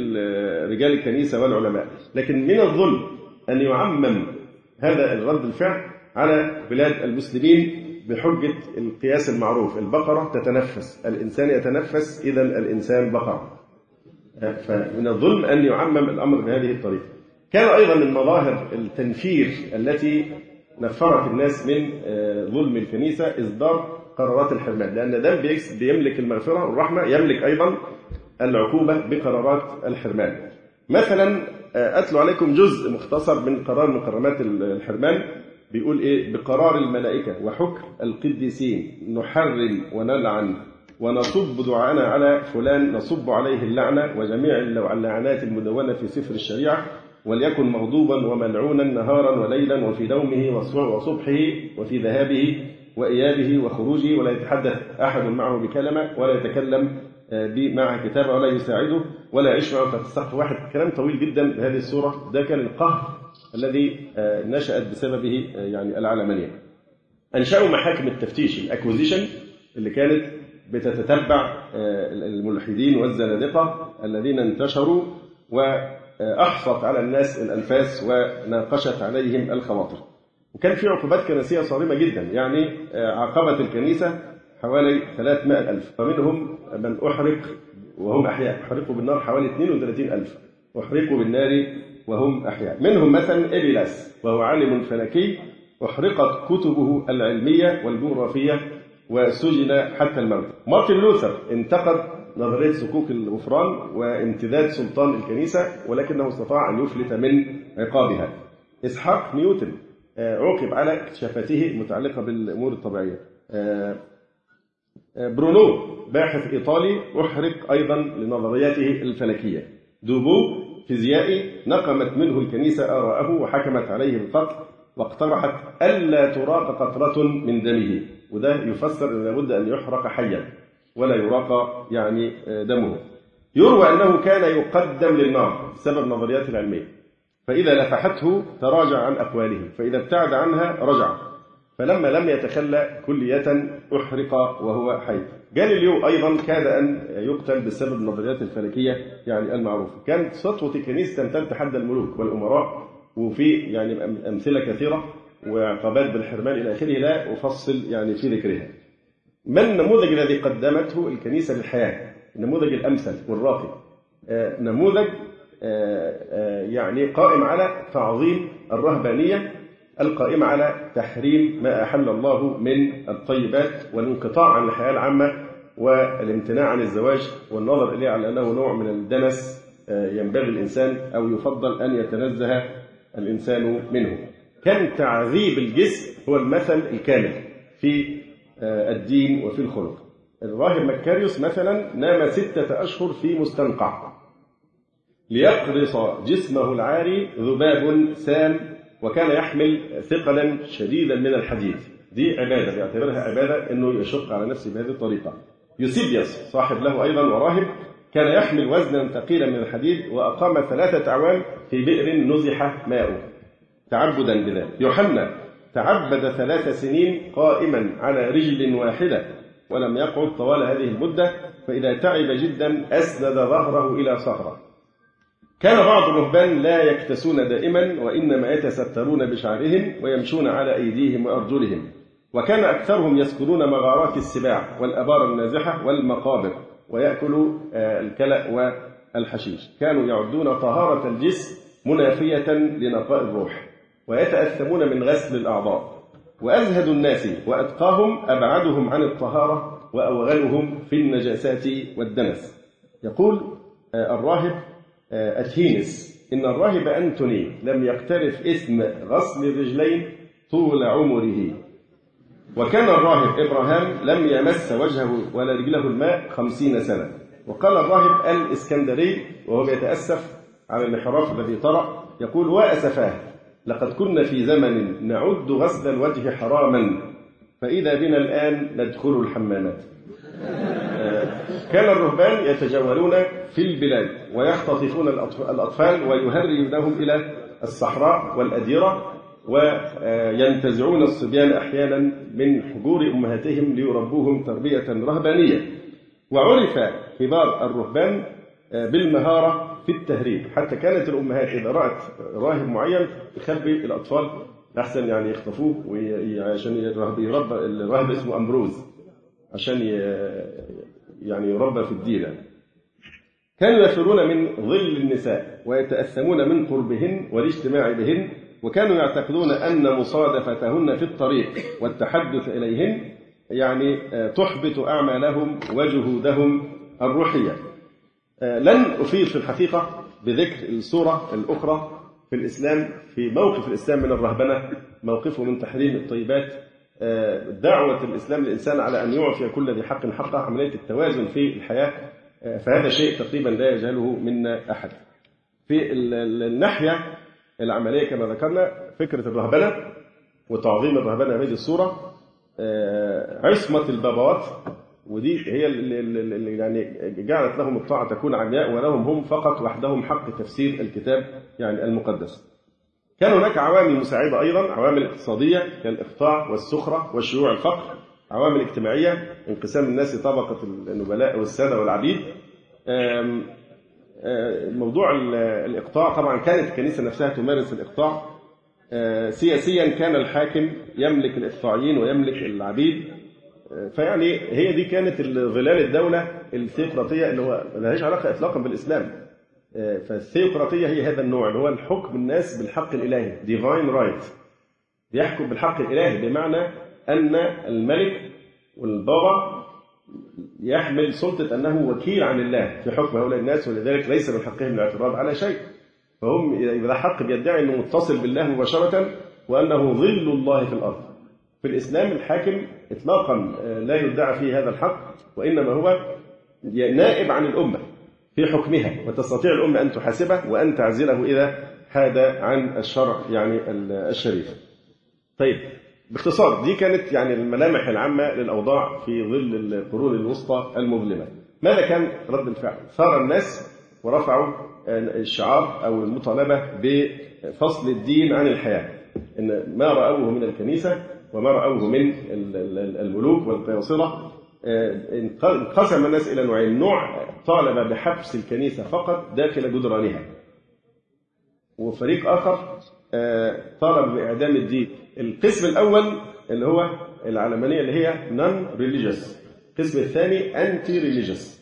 رجال الكنيسة والعلماء. لكن من الظلم أن يعمم هذا الرد الفعل على بلاد المسلمين بحجة القياس المعروف. البقرة تتنفس الإنسان يتنفس إذا الإنسان بقرة فمن الظلم أن يعمم الأمر بهذه الطريقة. كان أيضا من مظاهر التنفير التي نفرت الناس من آه، ظلم الكنيسة إصدار قرارات الحرمان. لأن ده بيملك المغفرة والرحمة يملك أيضا العقوبة بقرارات الحرمان. مثلا آه، أتلو عليكم جزء مختصر من قرار مكرمات الحرمان. بيقول إيه؟ بقرار الملائكة وحكم القديسين. نحرم ونلعن ونصب دعاءنا على فلان نصب عليه اللعنة وجميع اللعنات المدونة في سفر الشريعة وليكن مغضوبا وملعونا نهارا وليلا وفي نومه وصبحه وفي ذهابه وإيابه وخروجه. ولا يتحدث أحد معه بكلمة ولا يتكلم مع كتابة ولا يساعده ولا يعيش معه. السقف واحد. كلام طويل جدا بهذه الصورة. ده كان القهر الذي آه، نشأت بسببه آه، يعني العلمانية أنشأوا محاكم التفتيش الأكوزيشن اللي كانت بتتتبع الملحدين والزنادقة الذين انتشروا وأحصت على الناس الأنفاس وناقشت عليهم الخواطر. وكان في عقوبات كنسية صارمة جدا. يعني عاقبت الكنيسة حوالي 300 ألف. فمنهم من أحرق وهم أحياء. أحرقوا بالنار حوالي 32 ألف. أحرقوا بالنار وهم أحياء. منهم مثلا إبيلاس وهو عالم فلكي. أحرقت كتبه العلمية والجغرافية وسجن حتى الموت. مارتن لوثر انتقد نظرية صكوك الغفران وامتداد سلطان الكنيسة ولكنه استطاع أن يفلت من عقابها. إسحاق نيوتن آه، عوقب على اكتشافاته المتعلقة بالأمور الطبيعية. آه، برونو باحث إيطالي أحرق أيضا لنظرياته الفلكية. دوبو فيزيائي نقمت منه الكنيسة آراءه وحكمت عليه بالقتل واقترحت ألا تراق قطرة من دمه. وده يفسر أن لابد أن يحرق حيا ولا يراق يعني دمه. يروى أنه كان يقدم للنار بسبب نظريات العلمية. فإذا لفحته تراجع عن أقواله. فإذا ابتعد عنها رجع. فلما لم يتخلى كلية أحرق وهو حي. جاليليو أيضا كاد أن يقتل بسبب النظريات الفلكية يعني المعروفة. كانت سطوة الكنيسة تمتد تحدى الملوك والأمراء وفي يعني أمثلة كثيرة وعقابات بالحرمان إلى آخره. لا أفصل يعني في ذكرها. ما النموذج الذي قدمته الكنيسة للحياة؟ النموذج الأمثل والراقي. آه، نموذج آه، آه، يعني قائم على تعظيم الرهبانية القائمة على تحريم ما أحل الله من الطيبات والانقطاع عن الحياة العامة والامتناع عن الزواج والنظر إليه على أنه نوع من الدنس آه، ينبغي الإنسان أو يفضل أن يتنزه الإنسان منه. كان تعذيب الجسم هو المثل الكامل في آه، الدين وفي الخلق. الراهب مكاريوس مثلا نام ستة أشهر في مستنقع. ليقرص جسمه العاري ذباب سام وكان يحمل ثقلا شديدا من الحديد. دي عبادة بيعتبرها عبادة أنه يشق على نفسه بهذه الطريقة. يوسيبيوس صاحب له أيضا وراهب كان يحمل وزنا ثقيلا من الحديد وأقام ثلاثة أعوام في بئر نزح ماؤه. تعبدا بذلك. يوحنا تعبد ثلاث سنين قائما على رجل واحدة ولم يقعد طوال هذه المدة فإذا تعب جدا أسند ظهره إلى صخرة. كان بعض الرهبان لا يكتسون دائما وإنما يتسترون بشعرهم ويمشون على أيديهم وأرجلهم. وكان أكثرهم يسكنون مغارات السباع والأبار النازحة والمقابر ويأكلوا آه، الكلأ والحشيش. كانوا يعدون طهارة الجسم منافية لنقاء الروح ويتأثمون من غسل الأعضاء. وأزهد الناس وأتقاهم أبعدهم عن الطهارة وأوغلهم في النجاسات والدنس. يقول آه، الراهب آه، أتهينس. إن الراهب أنتوني لم يقترف إثم غسل الرجلين طول عمره. وكان الراهب إبراهام لم يمس وجهه ولا رجله الماء خمسين سنة. وقال الراهب الإسكندري وهو يتأسف على الانحراف الذي طرأ يقول وأسفاه لقد كنا في زمن نعد غسل الوجه حراما فإذا بنا الآن ندخل الحمامات. كان الرهبان يتجولون في البلاد ويختطفون الأطفال ويهرجونهم إلى الصحراء والأديرة وينتزعون الصبيان أحيانا من حجور أمهاتهم ليربوهم تربية رهبانية. وعرف كبار الرهبان آه، بالمهارة في التهريب. حتى كانت الأمهات إذا رأت راهب معين تخبي الأطفال أحسن يعني يخطفوه عشان يربى الراهب اسمه أمبروز. عشان يعني يربى في الدين. كانوا يفرون من ظل النساء ويتأثمون من قربهن والاجتماع بهن وكانوا يعتقدون أن مصادفتهن في الطريق والتحدث إليهن يعني تحبط أعمالهم وجهودهم الروحية. لن أفيد في الحقيقة بذكر الصورة الأخرى في الإسلام في موقف الإسلام من الرهبنة موقفه من تحريم الطيبات دعوة الإسلام للإنسان على أن يعطي كل ذي حق حقه عملية التوازن في الحياة فهذا شيء تقريبا لا يجهله منا أحد في الناحية العملية كما ذكرنا فكرة الرهبنة وتعظيم الرهبنة بهذه الصورة عصمة البابوات ودي هي اللي يعني جعلت لهم الطاعة تكون عمياء ولهم هم فقط وحدهم حق تفسير الكتاب يعني المقدس. كان هناك عوامل مساعدة أيضا عوامل اقتصادية كالإقطاع والسخرة وشيوع الفقر عوامل اجتماعية انقسام الناس طبقة النبلاء والسادة والعبيد موضوع الإقطاع طبعا كانت الكنيسة نفسها تمارس الإقطاع. سياسيا كان الحاكم يملك الإقطاعيين ويملك العبيد. فيعني هي دي كانت ظلال الدولة الثيوقراطية اللي هو ملهاش علاقة إطلاقا بالإسلام. فالثيوقراطية هي هذا النوع اللي هو الحكم الناس بالحق الإلهي divine right بيحكم بالحق الإلهي بمعنى أن الملك والبابا يحمل سلطة أنه وكيل عن الله في حكم هؤلاء الناس ولذلك ليس من حقهم الاعتراض على شيء. فهم إذا حق بيدعي أنه متصل بالله مباشرة وأنه ظل الله في الأرض. في الإسلام الحاكم إطلاقا لا يدعى فيه هذا الحق وإنما هو نائب عن الأمة. في حكمها وتستطيع الأمة أن تحاسبه وأن تعزله إذا حاد عن الشرع يعني الشريف طيب باختصار دي كانت يعني الملامح العامة للأوضاع في ظل القرون الوسطى المظلمة. ماذا كان رد الفعل؟ ثار الناس ورفعوا الشعار أو المطالبة بفصل الدين عن الحياة. إن ما رأوه من الكنيسة وما رأوه من الملوك والقياصرة انقسم الناس إلى نوعين. نوع طالب بحبس الكنيسة فقط داخل جدرانها. وفريق آخر طالب بإعدام الدين. القسم الأول اللي هو العلمانية اللي هي non-religious القسم الثاني anti-religious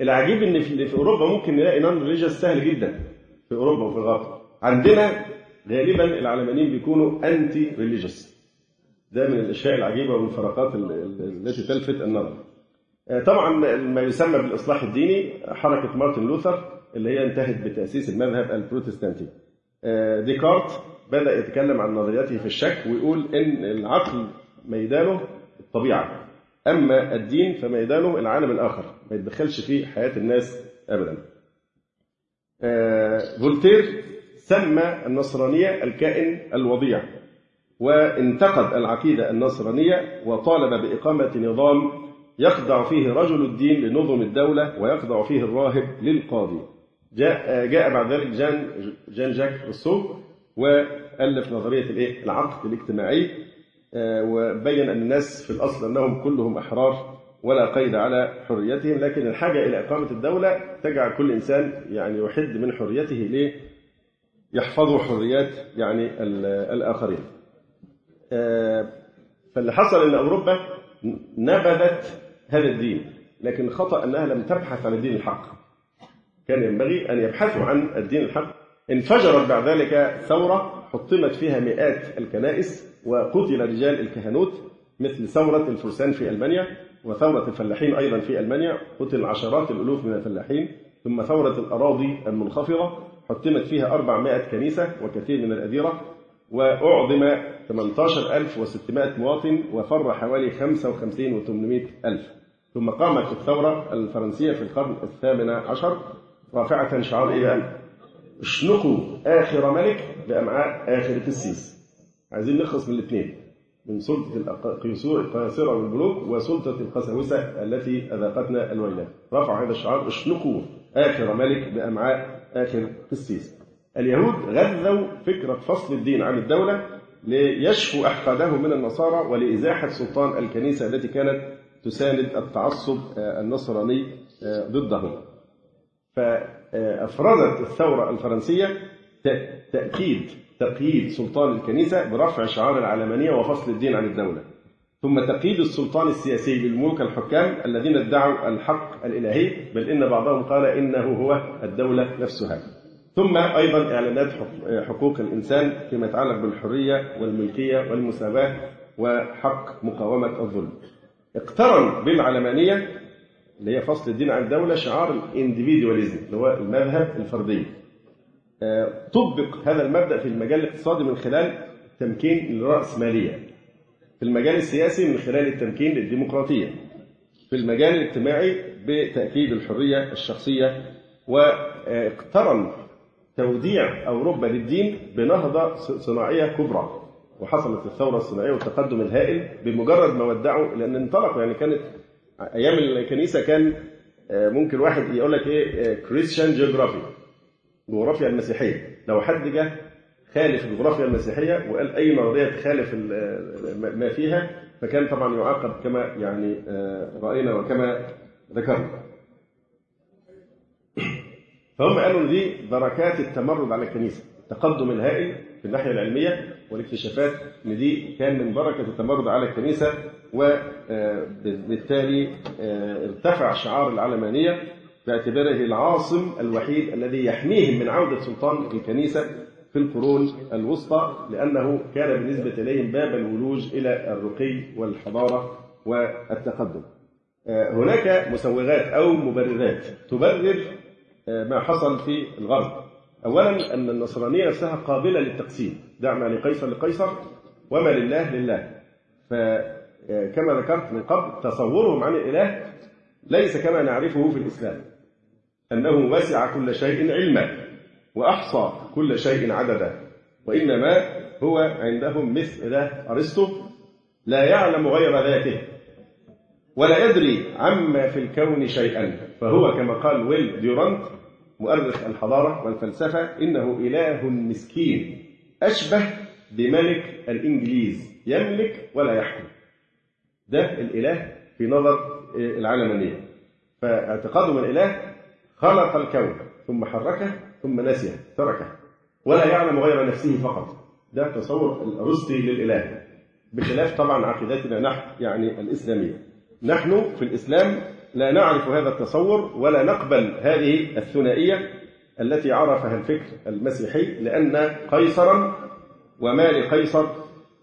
العجيب إن في أوروبا ممكن نلاقي non-religious سهل جدا. في أوروبا وفي الغرب. عندنا غالبا العلمانيين بيكونوا anti-religious ده من الأشياء العجيبة والمفارقات التي تلفت النظر. طبعا ما يسمى بالإصلاح الديني حركة مارتن لوثر اللي هي انتهت بتأسيس المذهب البروتستانتي. ديكارت بدأ يتكلم عن نظرياته في الشك ويقول إن العقل ميدانه الطبيعة أما الدين فميدانه العالم الآخر ما يتدخلش في حياة الناس ابدا. فولتير سمى النصرانية الكائن الوضيع وانتقد العقيدة النصرانية وطالب بإقامة نظام يخضع فيه رجل الدين لنظم الدولة ويخضع فيه الراهب للقاضي. جاء, جاء بعد ذلك جان, جان جاك روسو ألف نظرية الإيه؟ العقد الاجتماعي آه، وبين أن الناس في الأصل أنهم كلهم أحرار ولا قيد على حريتهم لكن الحاجة إلى إقامة الدولة تجعل كل إنسان يعني يحد من حريته ليه؟ يحفظوا حريات يعني الآخرين. فاللي حصل أن أوروبا نبذت هذا الدين لكن خطأ أنها لم تبحث عن الدين الحق. كان ينبغي أن يبحثوا عن الدين الحق. انفجرت بعد ذلك ثورة حطمت فيها مئات الكنائس وقتل رجال الكهنوت مثل ثورة الفرسان في ألمانيا وثورة الفلاحين أيضا في ألمانيا. قتل عشرات الألوف من الفلاحين. ثم ثورة الأراضي المنخفضة حطمت فيها 400 كنيسة وكثير من الأديرة وأعظم 18600 مواطن وفر حوالي 55 و800 ألف. ثم قامت الثورة الفرنسية في القرن الثامن عشر رافعة شعار بقى؟ اشنقوا آخر ملك بأمعاء آخر السيس. عايزين نخلص من الاثنين من سلطة القياصرة والملوك وسلطة القساوسة التي أذاقتنا الويلات رفع هذا الشعار اشنقوا آخر ملك بأمعاء آخر قسيس اليهود غذوا فكرة فصل الدين عن الدولة ليشفوا أحقادهم من النصارى ولإزاحة سلطان الكنيسة التي كانت تساند التعصب النصراني ضدهم. فأفرزت الثورة الفرنسية تأكيد تقييد سلطان الكنيسة برفع شعار العلمانية وفصل الدين عن الدولة. ثم تقييد السلطان السياسي للملوك الحكام الذين ادعوا الحق الإلهي بل إن بعضهم قال إنه هو الدولة نفسها. ثم أيضا إعلانات حقوق الإنسان فيما يتعلق بالحرية والملكية والمساواة وحق مقاومة الظلم. اقترن بالعلمانية اللي هي فصل الدين عن الدولة شعار الانديفيدواليزم اللي هو المذهب الفردي. آه، طبق هذا المبدأ في المجال الاقتصادي من خلال تمكين الرأسمالية. في المجال السياسي من خلال التمكين للديمقراطية في المجال الاجتماعي بتأكيد الحرية الشخصية. واقترن توديع أوروبا للدين بنهضة صناعية كبرى وحصلت الثورة الصناعية والتقدم الهائل بمجرد ما ودعوا لأن انطلقوا. يعني كانت أيام الكنيسة كان آه، ممكن واحد يقول لك إيه كريستيان جيوغرافي جغرافيا المسيحية. لو حد جه خالف الجغرافيا المسيحية وقال أي نظرية تخالف ما فيها فكان طبعا يعاقب كما يعني آه، رأينا وكما ذكرنا. فهم قالوا دي بركات التمرد على الكنيسة التقدم الهائل في الناحية العلمية والاكتشافات إن دي كان من بركة التمرد على الكنيسة وبالتالي آه، ارتفع شعار العلمانية باعتباره العاصم الوحيد الذي يحميهم من عودة سلطان الكنيسة في القرون الوسطى لأنه كان بالنسبة إليهم باب الولوج إلى الرقي والحضارة والتقدم. آه، هناك مسوغات أو مبررات تبرر آه، ما حصل في الغرب. أولا أن النصرانية نفسها قابلة للتقسيم. دع ما لقيصر لقيصر وما لله لله. فكما ذكرت من قبل تصورهم عن الإله ليس كما نعرفه في الإسلام. أنه وسع كل شيء علما وأحصى كل شيء عددا. وإنما هو عندهم مثل أرسطو لا يعلم غير ذاته. ولا يدري عما في الكون شيئا. فهو كما قال ويل ديورانت مؤرخ الحضارة والفلسفة إنه إله مسكين أشبه بملك الإنجليز. يملك ولا يحكم. ده الإله في نظر العلمانية فاعتقادهم الإله خلق الكون ثم حركه ثم نسيه تركه. ولا يعلم غير نفسه فقط. ده تصور الأرسطي للإله. بخلاف طبعا عقيدتنا نحن يعني الإسلامية. نحن في الإسلام لا نعرف هذا التصور ولا نقبل هذه الثنائية التي عرفها الفكر المسيحي لأن قيصرا وما لقيصر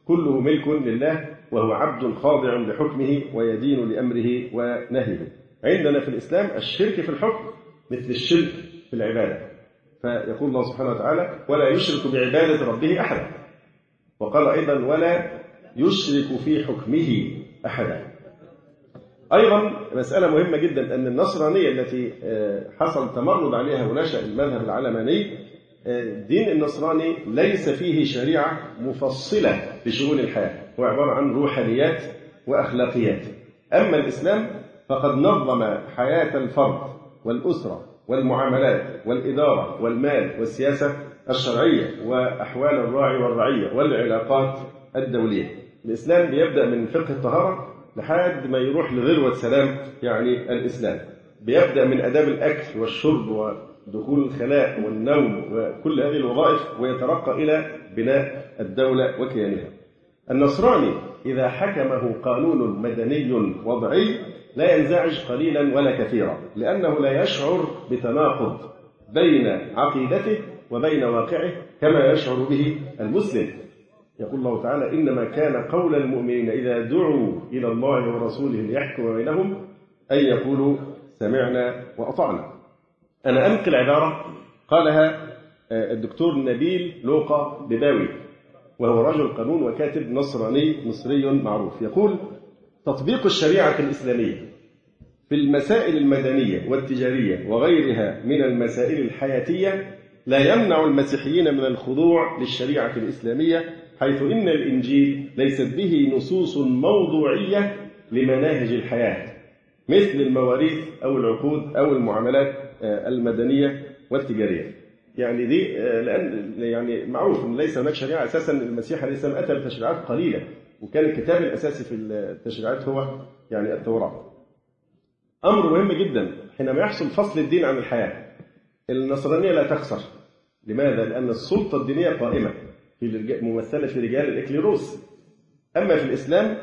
كله ملك لله وهو عبد خاضع لحكمه ويدين لأمره ونهيه. عندنا في الإسلام الشرك في الحكم مثل الشرك في العبادة. فيقول الله سبحانه وتعالى ولا يشرك بعبادة ربه أحدا وقال أيضا ولا يشرك في حكمه أحدا أيضا مسألة مهمة جدا أن النصرانية التي آه، حصل تمرد عليها ونشأ المذهب العلماني الدين آه، النصراني ليس فيه شريعة مفصلة لشؤون الحياة هو عبارة عن روحانيات وأخلاقيات. أما الإسلام فقد نظم حياة الفرد والأسرة والمعاملات والإدارة والمال والسياسة الشرعية وأحوال الراعي والرعية والعلاقات الدولية. الإسلام بيبدأ من فقه الطهارة لحد ما يروح لذروة سلام يعني الإسلام. بيبدأ من آداب الأكل والشرب ودخول الخلاء والنوم وكل هذه الوظائف ويترقى إلى بناء الدولة وكيانها. النصراني إذا حكمه قانون مدني وضعي لا ينزعج قليلا ولا كثيرا لأنه لا يشعر بتناقض بين عقيدته وبين واقعه كما يشعر به المسلم. يقول الله تعالى إنما كان قول المؤمنين إذا دعوا إلى الله ورسوله ليحكم بينهم أن يقولوا سمعنا وأطعنا. أنا أنقل عبارة قالها آه، الدكتور نبيل لوقا بباوي وهو رجل قانون وكاتب نصراني مصري معروف. يقول تطبيق الشريعة الإسلامية في المسائل المدنية والتجارية وغيرها من المسائل الحياتية لا يمنع المسيحيين من الخضوع للشريعة الإسلامية حيث إن الإنجيل ليست به نصوص موضوعية لمناهج الحياة مثل المواريث أو العقود أو المعاملات آه، المدنية والتجارية. يعني دي آه، لأن يعني معروف أن ليس هناك شريعة أساسا المسيح عليه السلام أتى بتشريعات قليلة وكان الكتاب الأساسي في التشريعات هو يعني التوراة. أمر مهم جدا حينما يحصل فصل الدين عن الحياة. النصرانية لا تخسر. لماذا؟ لأن السلطة الدينية قائمة. في ممثلة في رجال الإكليروس. أما في الإسلام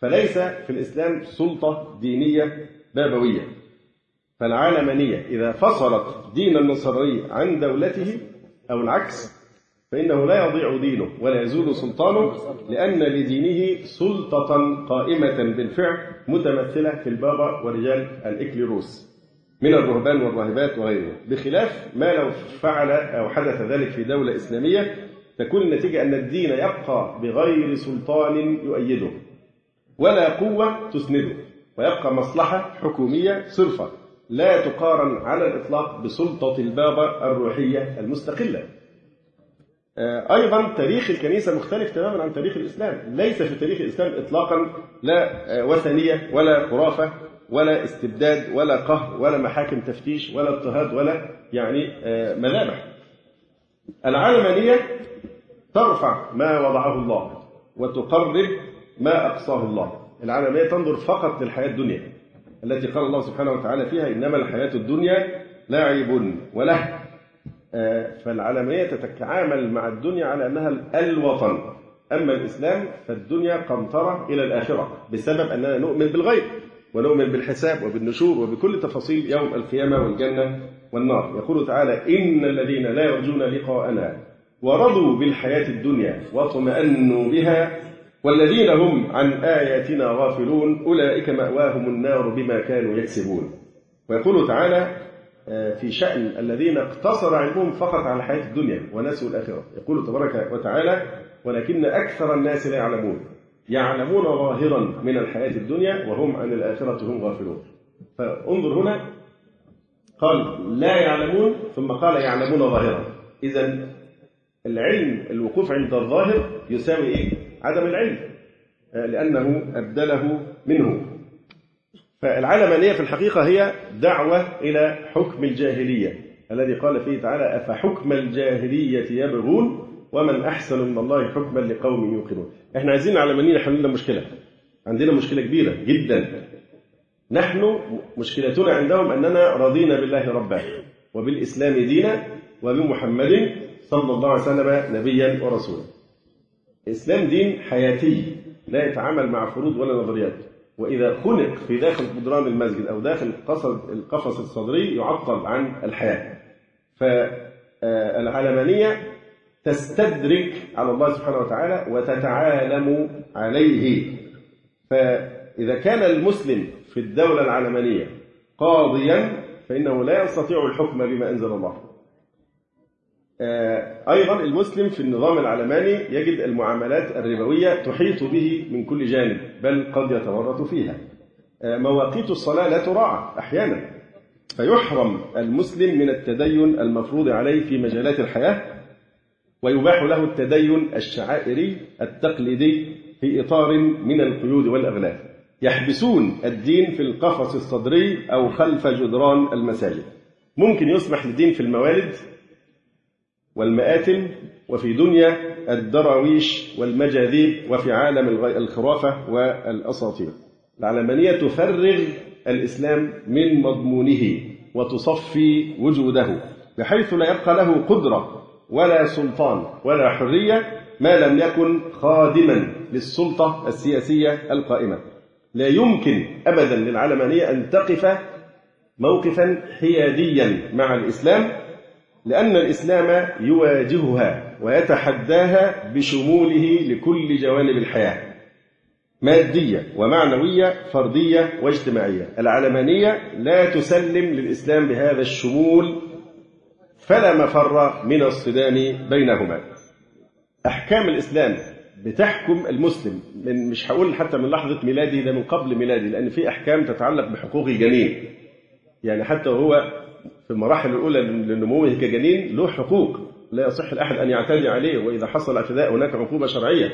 فليس في الإسلام سلطة دينية بابوية فالعالمانية إذا فصلت دين النصراني عن دولته أو العكس فإنه لا يضيع دينه ولا يزول سلطانه لأن لدينه سلطة قائمة بالفعل متمثلة في البابا ورجال الإكليروس من الرهبان والراهبات وغيرهم بخلاف ما لو فعل أو حدث ذلك في دولة إسلامية تكون النتيجة أن الدين يبقى بغير سلطان يؤيده ولا قوة تسنده ويبقى مصلحة حكومية صرفة لا تقارن على الإطلاق بسلطة البابا الروحية المستقلة. آه، أيضا تاريخ الكنيسة مختلف تماما عن تاريخ الإسلام. ليس في تاريخ الإسلام إطلاقا لا آه، وثنية ولا خرافة ولا استبداد ولا قهر ولا محاكم تفتيش ولا اضطهاد ولا يعني آه، مذابح. العلمانية ترفع ما وضعه الله وتقرب ما أقصاه الله. العلمانية تنظر فقط للحياة الدنيا التي قال الله سبحانه وتعالى فيها إنما الحياة الدنيا لاعب وله. آه، فالعلمانية تتعامل مع الدنيا على أنها الوطن. أما الإسلام فالدنيا قنطرة إلى الآخرة بسبب أننا نؤمن بالغيب ونؤمن بالحساب وبالنشور وبكل تفاصيل يوم القيامة والجنة والنار. يقول تعالى إن الذين لا يرجون لقاءنا ورضوا بالحياة الدنيا واطمأنوا بها والذين هم عن آياتنا غافلون أولئك مأواهم النار بما كانوا يكسبون. ويقول تعالى آه، في شأن الذين اقتصر علمهم فقط على الحياة الدنيا ونسوا الآخرة. يقول تبارك وتعالى ولكن أكثر الناس لا يعلمون. يعلمون ظاهرا من الحياة الدنيا وهم عن الآخرة هم غافلون. فانظر هنا قال لا يعلمون ثم قال يعلمون ظاهرا. إذا العلم الوقوف عند الظاهر يساوي إيه؟ عدم العلم. آه، لأنه أبدله منه. فالعلمانية في الحقيقة هي دعوة إلى حكم الجاهلية الذي قال فيه تعالى أفحكم الجاهلية يبغون ومن أحسن من الله حكما لقوم يوقنون. إحنا عايزين علمانيين يحلوا لنا مشكلة. عندنا مشكلة كبيرة جدا. نحن مشكلتنا عندهم أننا رضينا بالله ربا وبالإسلام دينا وبمحمد صلى الله عليه وسلم نبيا ورسولا. الإسلام دين حياتي لا يتعامل مع فروض ولا نظريات. وإذا خنق في داخل جدران المسجد أو داخل القفص الصدري يعطل عن الحياة. فالعلمانية تستدرك على الله سبحانه وتعالى وتتعالم عليه. فإذا كان المسلم في الدولة العلمانية قاضيا فإنه لا يستطيع الحكم بما أنزل الله. أيضا المسلم في النظام العلماني يجد المعاملات الربوية تحيط به من كل جانب بل قد يتورط فيها. آه، مواقيت الصلاة لا تراعى أحيانا. فيحرم المسلم من التدين المفروض عليه في مجالات الحياة ويباح له التدين الشعائري التقليدي في إطار من القيود والأغلال يحبسون الدين في القفص الصدري أو خلف جدران المساجد. ممكن يسمح للدين في الموالد والمآتم وفي دنيا الدراويش والمجاذيب وفي عالم الخرافة والأساطير. العلمانية تفرغ الإسلام من مضمونه وتصفي وجوده بحيث لا يبقى له قدرة ولا سلطان ولا حرية ما لم يكن خادما للسلطة السياسية القائمة. لا يمكن أبدا للعلمانية أن تقف موقفا حياديا مع الإسلام لأن الإسلام يواجهها ويتحداها بشموله لكل جوانب الحياة مادية ومعنوية فردية واجتماعية. العلمانية لا تسلم للإسلام بهذا الشمول فلا مفر من الصدام بينهما. أحكام الإسلام بتحكم المسلم من مش هقول حتى من لحظة ميلاده ده من قبل ميلاده لأن في أحكام تتعلق بحقوق الجنين يعني حتى وهو في المراحل الأولى لنموه كجنين له حقوق. لا يصح لأحد أن يعتدي عليه وإذا حصل اعتداء هناك عقوبة شرعية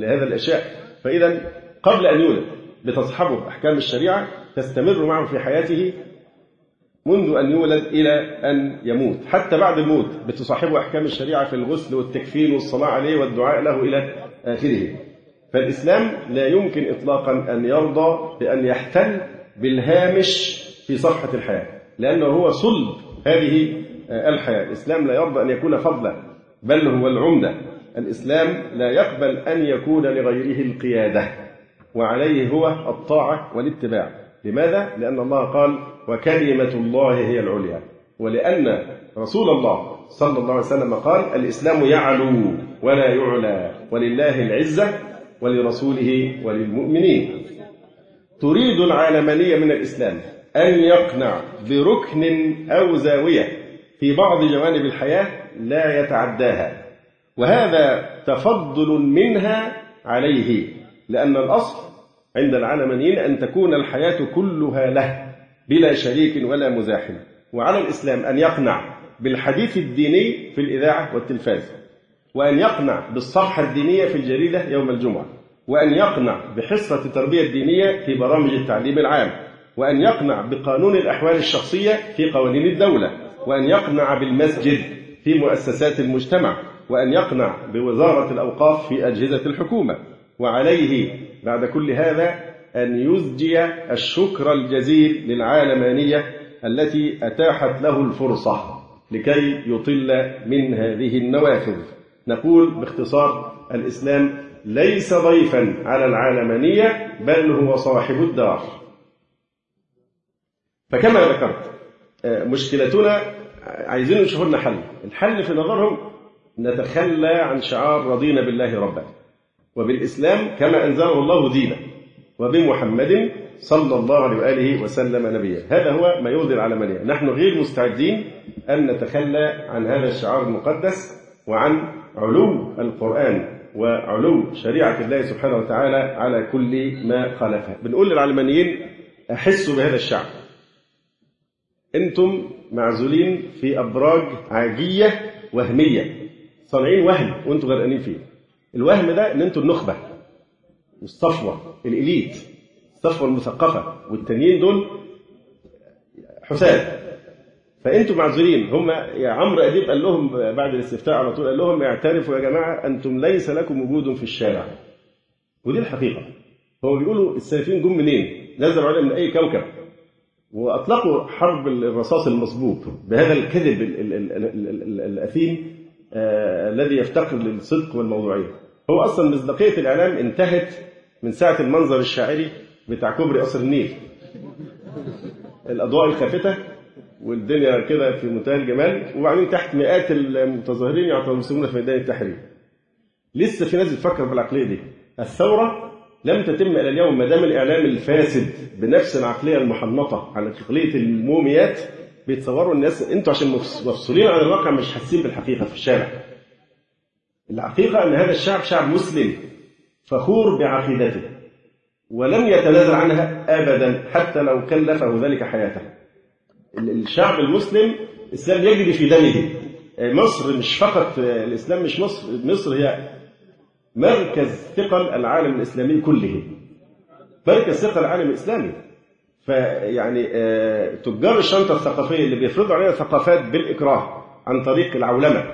لهذا الأشياء فإذا قبل أن يولد بتصحبه أحكام الشريعة تستمر معه في حياته منذ أن يولد إلى أن يموت. حتى بعد الموت بتصاحبه أحكام الشريعة في الغسل والتكفين والصلاة عليه والدعاء له إلى آخره. فالإسلام لا يمكن إطلاقا أن يرضى بأن يحتل بالهامش في صفحة الحياة. لأنه هو صلب هذه الحياة. الإسلام لا يرضى أن يكون فضلا بل هو العمدة. الإسلام لا يقبل أن يكون لغيره القيادة وعليه هو الطاعة والاتباع. لماذا؟ لأن الله قال وكلمة الله هي العليا ولأن رسول الله صلى الله عليه وسلم قال الإسلام يعلو ولا يعلى ولله العزة ولرسوله وللمؤمنين تريد العالمانية من الإسلام؟ أن يقنع بركن أو زاوية في بعض جوانب الحياة لا يتعداها. وهذا تفضل منها عليه لأن الأصل عند العلمانيين أن تكون الحياة كلها له بلا شريك ولا مزاحم. وعلى الإسلام أن يقنع بالحديث الديني في الإذاعة والتلفاز وأن يقنع بالصفحة الدينية في الجريدة يوم الجمعة وأن يقنع بحصة التربية الدينية في برامج التعليم العام. وأن يقنع بقانون الأحوال الشخصية في قوانين الدولة وأن يقنع بالمسجد في مؤسسات المجتمع وأن يقنع بوزارة الأوقاف في أجهزة الحكومة. وعليه بعد كل هذا أن يزجي الشكر الجزيل للعالمانية التي أتاحت له الفرصة لكي يطل من هذه النوافذ. نقول باختصار الإسلام ليس ضيفا على العالمانية بل هو صاحب الدار. فكما ذكرت مشكلتنا عايزين يشوفوا لنا حل. الحل في نظرهم نتخلى عن شعار رضينا بالله ربا. وبالإسلام كما أنزله الله دينا. وبمحمد صلى الله عليه وآله وسلم نبيا. هذا هو ما يرضي العلمانية نحن غير مستعدين أن نتخلى عن هذا الشعار المقدس وعن علو القرآن وعلو شريعة الله سبحانه وتعالى على كل ما خالفها بنقول للعلمانيين أحسوا بهذا الشعب أنتم معزولين في أبراج عاجية وهمية. صانعين وهم وأنتم غرقانين فيه. الوهم ده أن أنتم النخبة والصفوة الإليت الصفوة المثقفة والتانيين دول حساد فانتم معذورين هم يا عمرو أديب قال لهم بعد الاستفتاء على طول قال لهم اعترفوا يا جماعة أنتم ليس لكم وجود في الشارع. ودي الحقيقة. هو بيقولوا السلفيين جم منين؟ نزلوا عليهم من أي كوكب؟ وأطلقوا حرب الرصاص المصبوب بهذا الكذب الأثيم الذي يفتقر للصدق والموضوعية. هو أصلا مصداقية الإعلام انتهت من ساعة المنظر الشاعري بتاع كوبري قصر النيل. الأضواء الخافتة والدنيا كده في منتهى الجمال وبعدين تحت مئات المتظاهرين يعتصمون في ميدان التحرير. لسه في ناس بتفكر بالعقلية دي. الثورة لم تتم إلى اليوم ما دام الإعلام الفاسد بنفس العقلية المحنطة على عقليه الموميات بيتصوروا الناس أنتوا عشان مفصولين عن الواقع مش حاسين بالحقيقة في الشارع. الحقيقة إن هذا الشعب شعب مسلم فخور بعقيدته ولم يتنازل عنها ابدا حتى لو كلفه ذلك حياته. الشعب المسلم الإسلام يجري في دمه. مصر مش فقط الإسلام مش مصر مصر هي مركز ثقل العالم الإسلامي كله. مركز ثقل العالم الإسلامي. فيعني تجار الشنطة الثقافية اللي بيفرضوا علينا ثقافات بالإكراه عن طريق العولمة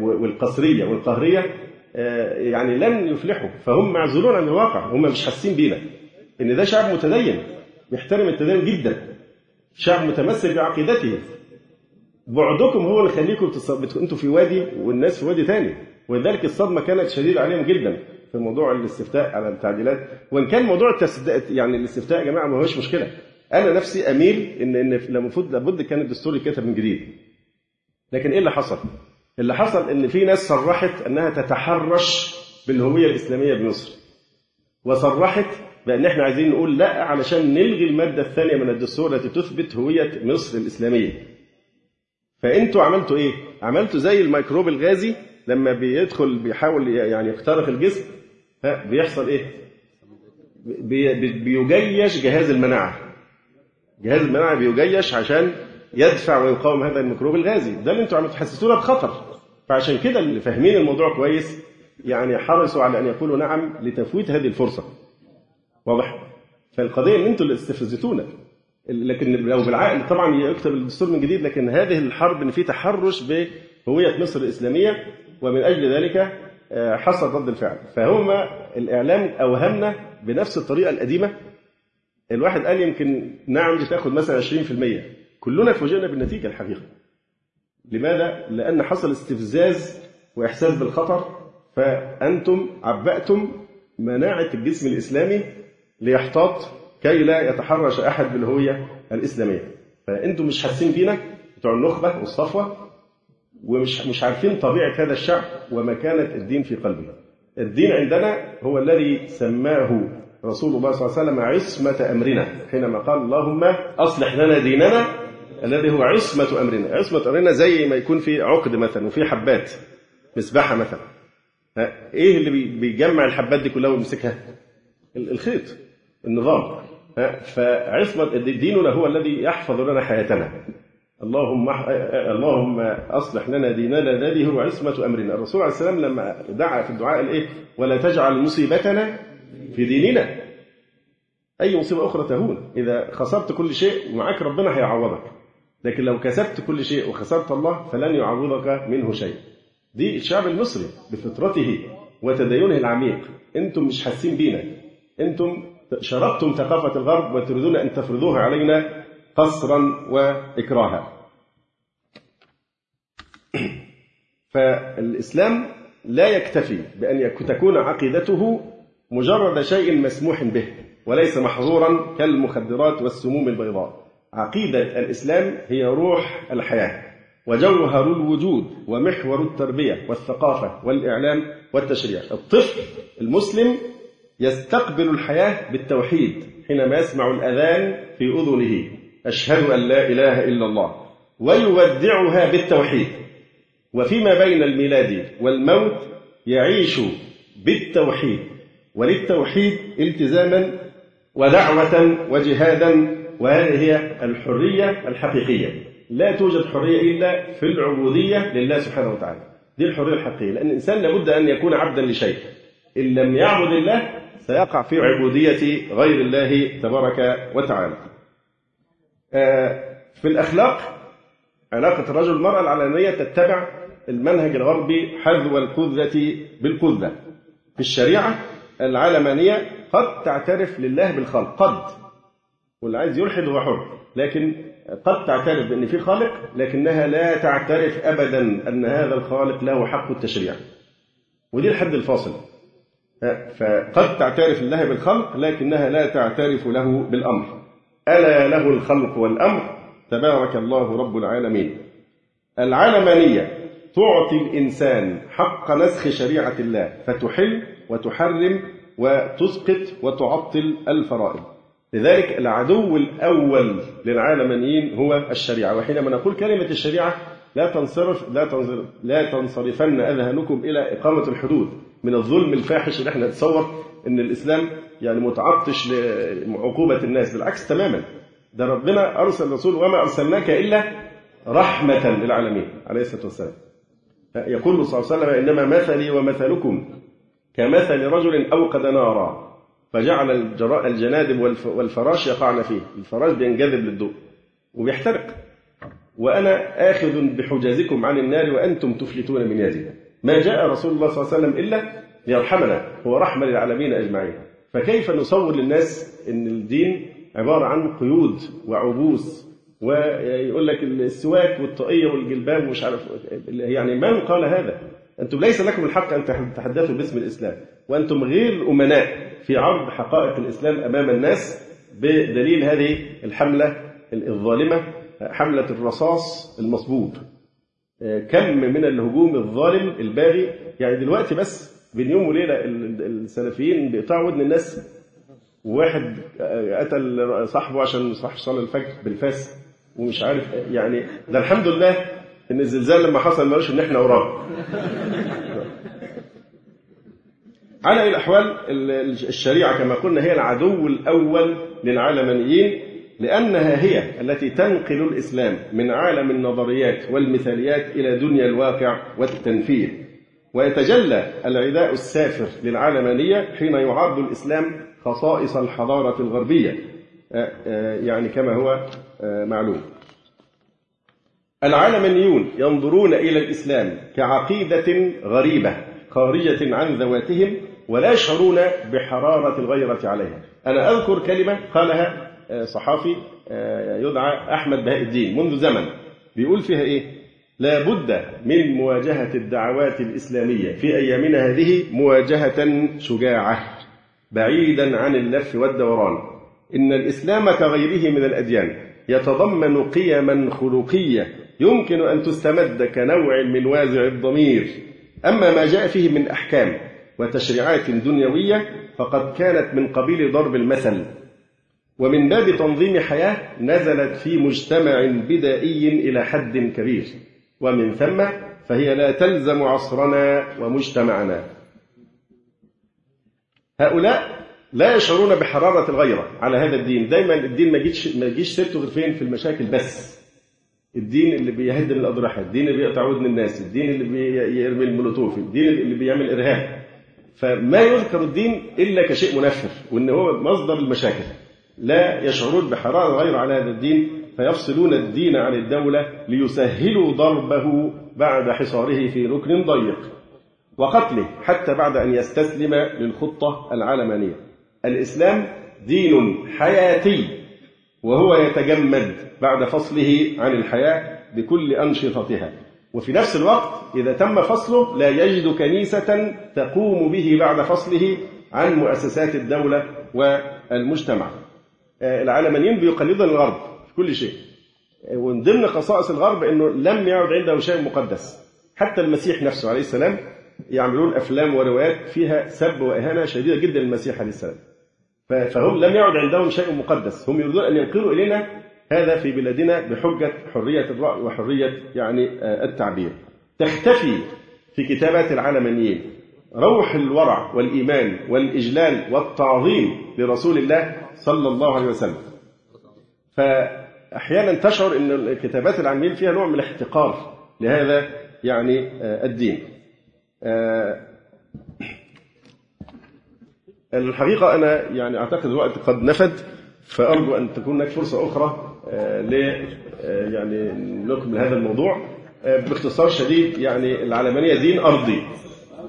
والقصرية والقهرية يعني لن يفلحوا. فهم معزولون عن الواقع هم مش حاسين بينا. إن ده شعب متدين بيحترم التدين جدا شعب متمسك بعقيدته بعدكم هو اللي يخليكم أنتوا في وادي والناس في وادي ثاني ولذلك الصدمة كانت شديدة عليهم جدا في موضوع الاستفتاء على التعديلات. وإن كان موضوع التسد... يعني الاستفتاء يا جماعة ما هوش مشكلة. أنا نفسي أميل إن إن المفروض لابد كان الدستور يتكتب من جديد. لكن إيه اللي حصل؟ اللي حصل إن في ناس صرحت إنها تتحرش بالهوية الإسلامية بمصر. وصرحت بأن إحنا عايزين نقول لأ علشان نلغي المادة الثانية من الدستور التي تثبت هوية مصر الإسلامية. فأنتوا عملتوا إيه؟ عملتوا زي الميكروب الغازي لما بيدخل بيحاول يعني يخترق الجسم ها بيحصل إيه؟ بيجيش جهاز المناعة. جهاز المناعة بيجيش عشان يدفع ويقاوم هذا الميكروب الغازي. ده اللي أنتوا عم تحسسونا بخطر. فعشان كده اللي فاهمين الموضوع كويس يعني حرصوا على أن يقولوا نعم لتفويت هذه الفرصة. واضح؟ فالقضية ان أنتوا اللي استفزتونا. لكن لو بالعقل طبعا يكتب الدستور من جديد لكن هذه الحرب إن في تحرش بهويه مصر الإسلامية ومن أجل ذلك حصل رد الفعل. فهم الإعلام أوهمنا بنفس الطريقة القديمة. الواحد قال يمكن نعم دي تاخد مثلا 20% كلنا فوجئنا بالنتيجة الحقيقة. لماذا؟ لأن حصل استفزاز وإحساس بالخطر. فأنتم عبأتم مناعة الجسم الإسلامي ليحتاط كي لا يتحرش أحد بالهوية الإسلامية. فأنتم مش حاسين فينا بتوع النخبة والصفوة. ومش مش عارفين طبيعة هذا الشعب ومكانه الدين في قلبه الدين عندنا هو الذي سماه رسول الله صلى الله عليه وسلم عصمة أمرنا حينما قال اللهم أصلح لنا ديننا الذي هو عصمة أمرنا. عصمة أمرنا زي ما يكون في عقد مثلا وفي حبات مسبحة مثلا. إيه اللي بيجمع الحبات دي كلها ويمسكها؟ الخيط النظام. فعصمة ديننا هو الذي يحفظ لنا حياتنا. اللهم اللهم أصلح لنا ديننا الذي هو عصمة أمرنا، الرسول عليه السلام لما دعا في الدعاء قال إيه؟ ولا تجعل مصيبتنا في ديننا. أي مصيبة أخرى تهون، إذا خسرت كل شيء معاك ربنا هيعوضك. لكن لو كسبت كل شيء وخسرت الله فلن يعوضك منه شيء. دي الشعب المصري بفطرته وتدينه العميق، أنتم مش حاسين بينا. أنتم شربتم ثقافة الغرب وتريدون أن تفرضوها علينا قصرا وإكراها. فالإسلام لا يكتفي بأن تكون عقيدته مجرد شيء مسموح به وليس محظورا كالمخدرات والسموم البيضاء. عقيدة الإسلام هي روح الحياة وجوهر الوجود ومحور التربية والثقافة والإعلام والتشريع. الطفل المسلم يستقبل الحياة بالتوحيد حينما يسمع الأذان في أذنه أشهد أن لا إله إلا الله ويودعها بالتوحيد. وفيما بين الميلاد والموت يعيش بالتوحيد وللتوحيد التزاما ودعوة وجهادا وهذه هي الحرية الحقيقية. لا توجد حرية إلا في العبودية لله سبحانه وتعالى. دي الحرية الحقيقية. لأن الإنسان لابد أن يكون عبدا لشيء. إن لم يعبد الله سيقع في عبودية غير الله تبارك وتعالى. في الأخلاق علاقة الرجل والمرأة العلانية تتبع المنهج الغربي حذو القذة بالقذة. في الشريعة العلمانية قد تعترف لله بالخلق قد. واللي عايز يلحد هو حر لكن قد تعترف بأن في خالق لكنها لا تعترف أبدا أن هذا الخالق له حق التشريع. ودي الحد الفاصل. فقد تعترف لله بالخلق لكنها لا تعترف له بالأمر. ألا له الخلق والأمر. تبارك الله رب العالمين. العلمانية تعطي الإنسان حق نسخ شريعة الله فتحل وتحرم وتسقط وتعطل الفرائض. لذلك العدو الأول للعالمانيين هو الشريعة. وحينما نقول كلمة الشريعة لا تنصرف لا تنصرف لا تنصرفن أذهانكم إلى إقامة الحدود. من الظلم الفاحش اللي إحنا نتصور إن الإسلام يعني متعطش لعقوبة الناس بالعكس تماما. ده ربنا أرسل رسول وما أرسلناك إلا رحمة للعالمين عليه الصلاة والسلام. يقول صلى الله عليه وسلم إنما مثلي ومثلكم كمثل رجل أوقد نارا فجعل الجنادب والفراش يقعن فيه. الفراش بينجذب للضوء وبيحترق. وأنا آخذ بحجازكم عن النار وأنتم تفلتون من يدي. ما جاء رسول الله صلى الله عليه وسلم إلا ليرحمنا هو رحمة للعالمين أجمعين. فكيف نصور للناس أن الدين عبارة عن قيود وعبوس ويقول لك السواك والطاقية والجلباب ومش عارف يعني من قال هذا؟ أنتم ليس لكم الحق أن تتحدثوا باسم الإسلام وأنتم غير أمناء في عرض حقائق الإسلام أمام الناس بدليل هذه الحملة الظالمة حملة الرصاص المصبوب كم من الهجوم الظالم الباغي يعني دلوقتي بس بين يوم وليلة السلفيين بيقطعوا ودن الناس. وواحد قتل صاحبه عشان صاحب صلى الفجر بالفاس ومش عارف يعني ده الحمد لله إن الزلزال لما حصل ما إن إحنا وراه على الأحوال الشريعة كما قلنا هي العدو الأول للعالمانيين لأنها هي التي تنقل الإسلام من عالم النظريات والمثاليات إلى دنيا الواقع والتنفيذ. ويتجلى العداء السافر للعالمانية حين يعرض الإسلام خصائص الحضارة الغربية. يعني كما هو معلوم. العالمانيون ينظرون إلى الإسلام كعقيدة غريبة خارجة عن ذواتهم ولا يشعرون بحرارة الغيرة عليها. أنا أذكر كلمة قالها صحافي يدعى أحمد بهاء الدين منذ زمن. بيقول فيها إيه؟ لا بد من مواجهة الدعوات الإسلامية في أيامنا هذه مواجهة شجاعة بعيدا عن اللف والدوران. إن الإسلام كغيره من الأديان يتضمن قيما خلقية يمكن أن تستمد كنوع من وازع الضمير. أما ما جاء فيه من أحكام وتشريعات دنيوية فقد كانت من قبيل ضرب المثل. ومن باب تنظيم حياة نزلت في مجتمع بدائي إلى حد كبير. ومن ثم فهي لا تلزم عصرنا ومجتمعنا. هؤلاء لا يشعرون بحرارة الغيرة على هذا الدين. دايما الدين ما يجيش ما يجيش سيرته غير فين؟ في المشاكل بس. الدين اللي بيهدم الأضرحة الدين اللي بيقطع ودن الناس الدين اللي بيرمي المولوتوف الدين اللي بيعمل إرهاب. فما يذكر الدين إلا كشيء منفر وإن هو مصدر المشاكل. لا يشعرون بحرارة غير على هذا الدين. فيفصلون الدين عن الدولة ليسهلوا ضربه بعد حصاره في ركن ضيق وقتله حتى بعد أن يستسلم للخطة العالمانية. الإسلام دين حياتي وهو يتجمد بعد فصله عن الحياة بكل أنشطتها. وفي نفس الوقت إذا تم فصله لا يجد كنيسة تقوم به بعد فصله عن مؤسسات الدولة والمجتمع. العلمانيين بيقلدون الغرب. في كل شيء. ومن ضمن خصائص الغرب إنه لم يعد عنده شيء مقدس. حتى المسيح نفسه عليه السلام يعملون أفلام وروايات فيها سب وإهانة شديدة جدا للمسيح عليه السلام. فهم لم يعد عندهم شيء مقدس. هم يريدون أن ينقلوا إلينا هذا في بلادنا بحجة حرية الرأي وحرية يعني التعبير. تختفي في كتابات العلمانيين روح الورع والإيمان والإجلال والتعظيم لرسول الله صلى الله عليه وسلم. فأحيانا تشعر أن كتابات العاملين فيها نوع من الاحتقار لهذا يعني الدين. الحقيقة أنا يعني أعتقد الوقت قد نفد فأرجو أن تكون هناك فرصة أخرى ل يعني نكمل هذا الموضوع. باختصار شديد يعني العلمانية دين أرضي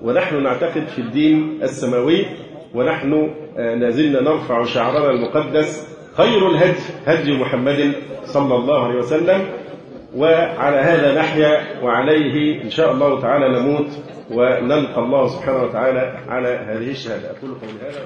ونحن نعتقد في الدين السماوي ونحن لازلنا نرفع شعرنا المقدس خير الهدي هدي محمد صلى الله عليه وسلم وعلى هذا نحيا وعليه إن شاء الله تعالى نموت ونلقى الله سبحانه وتعالى على هذه الشهادة. أقول قولي هذا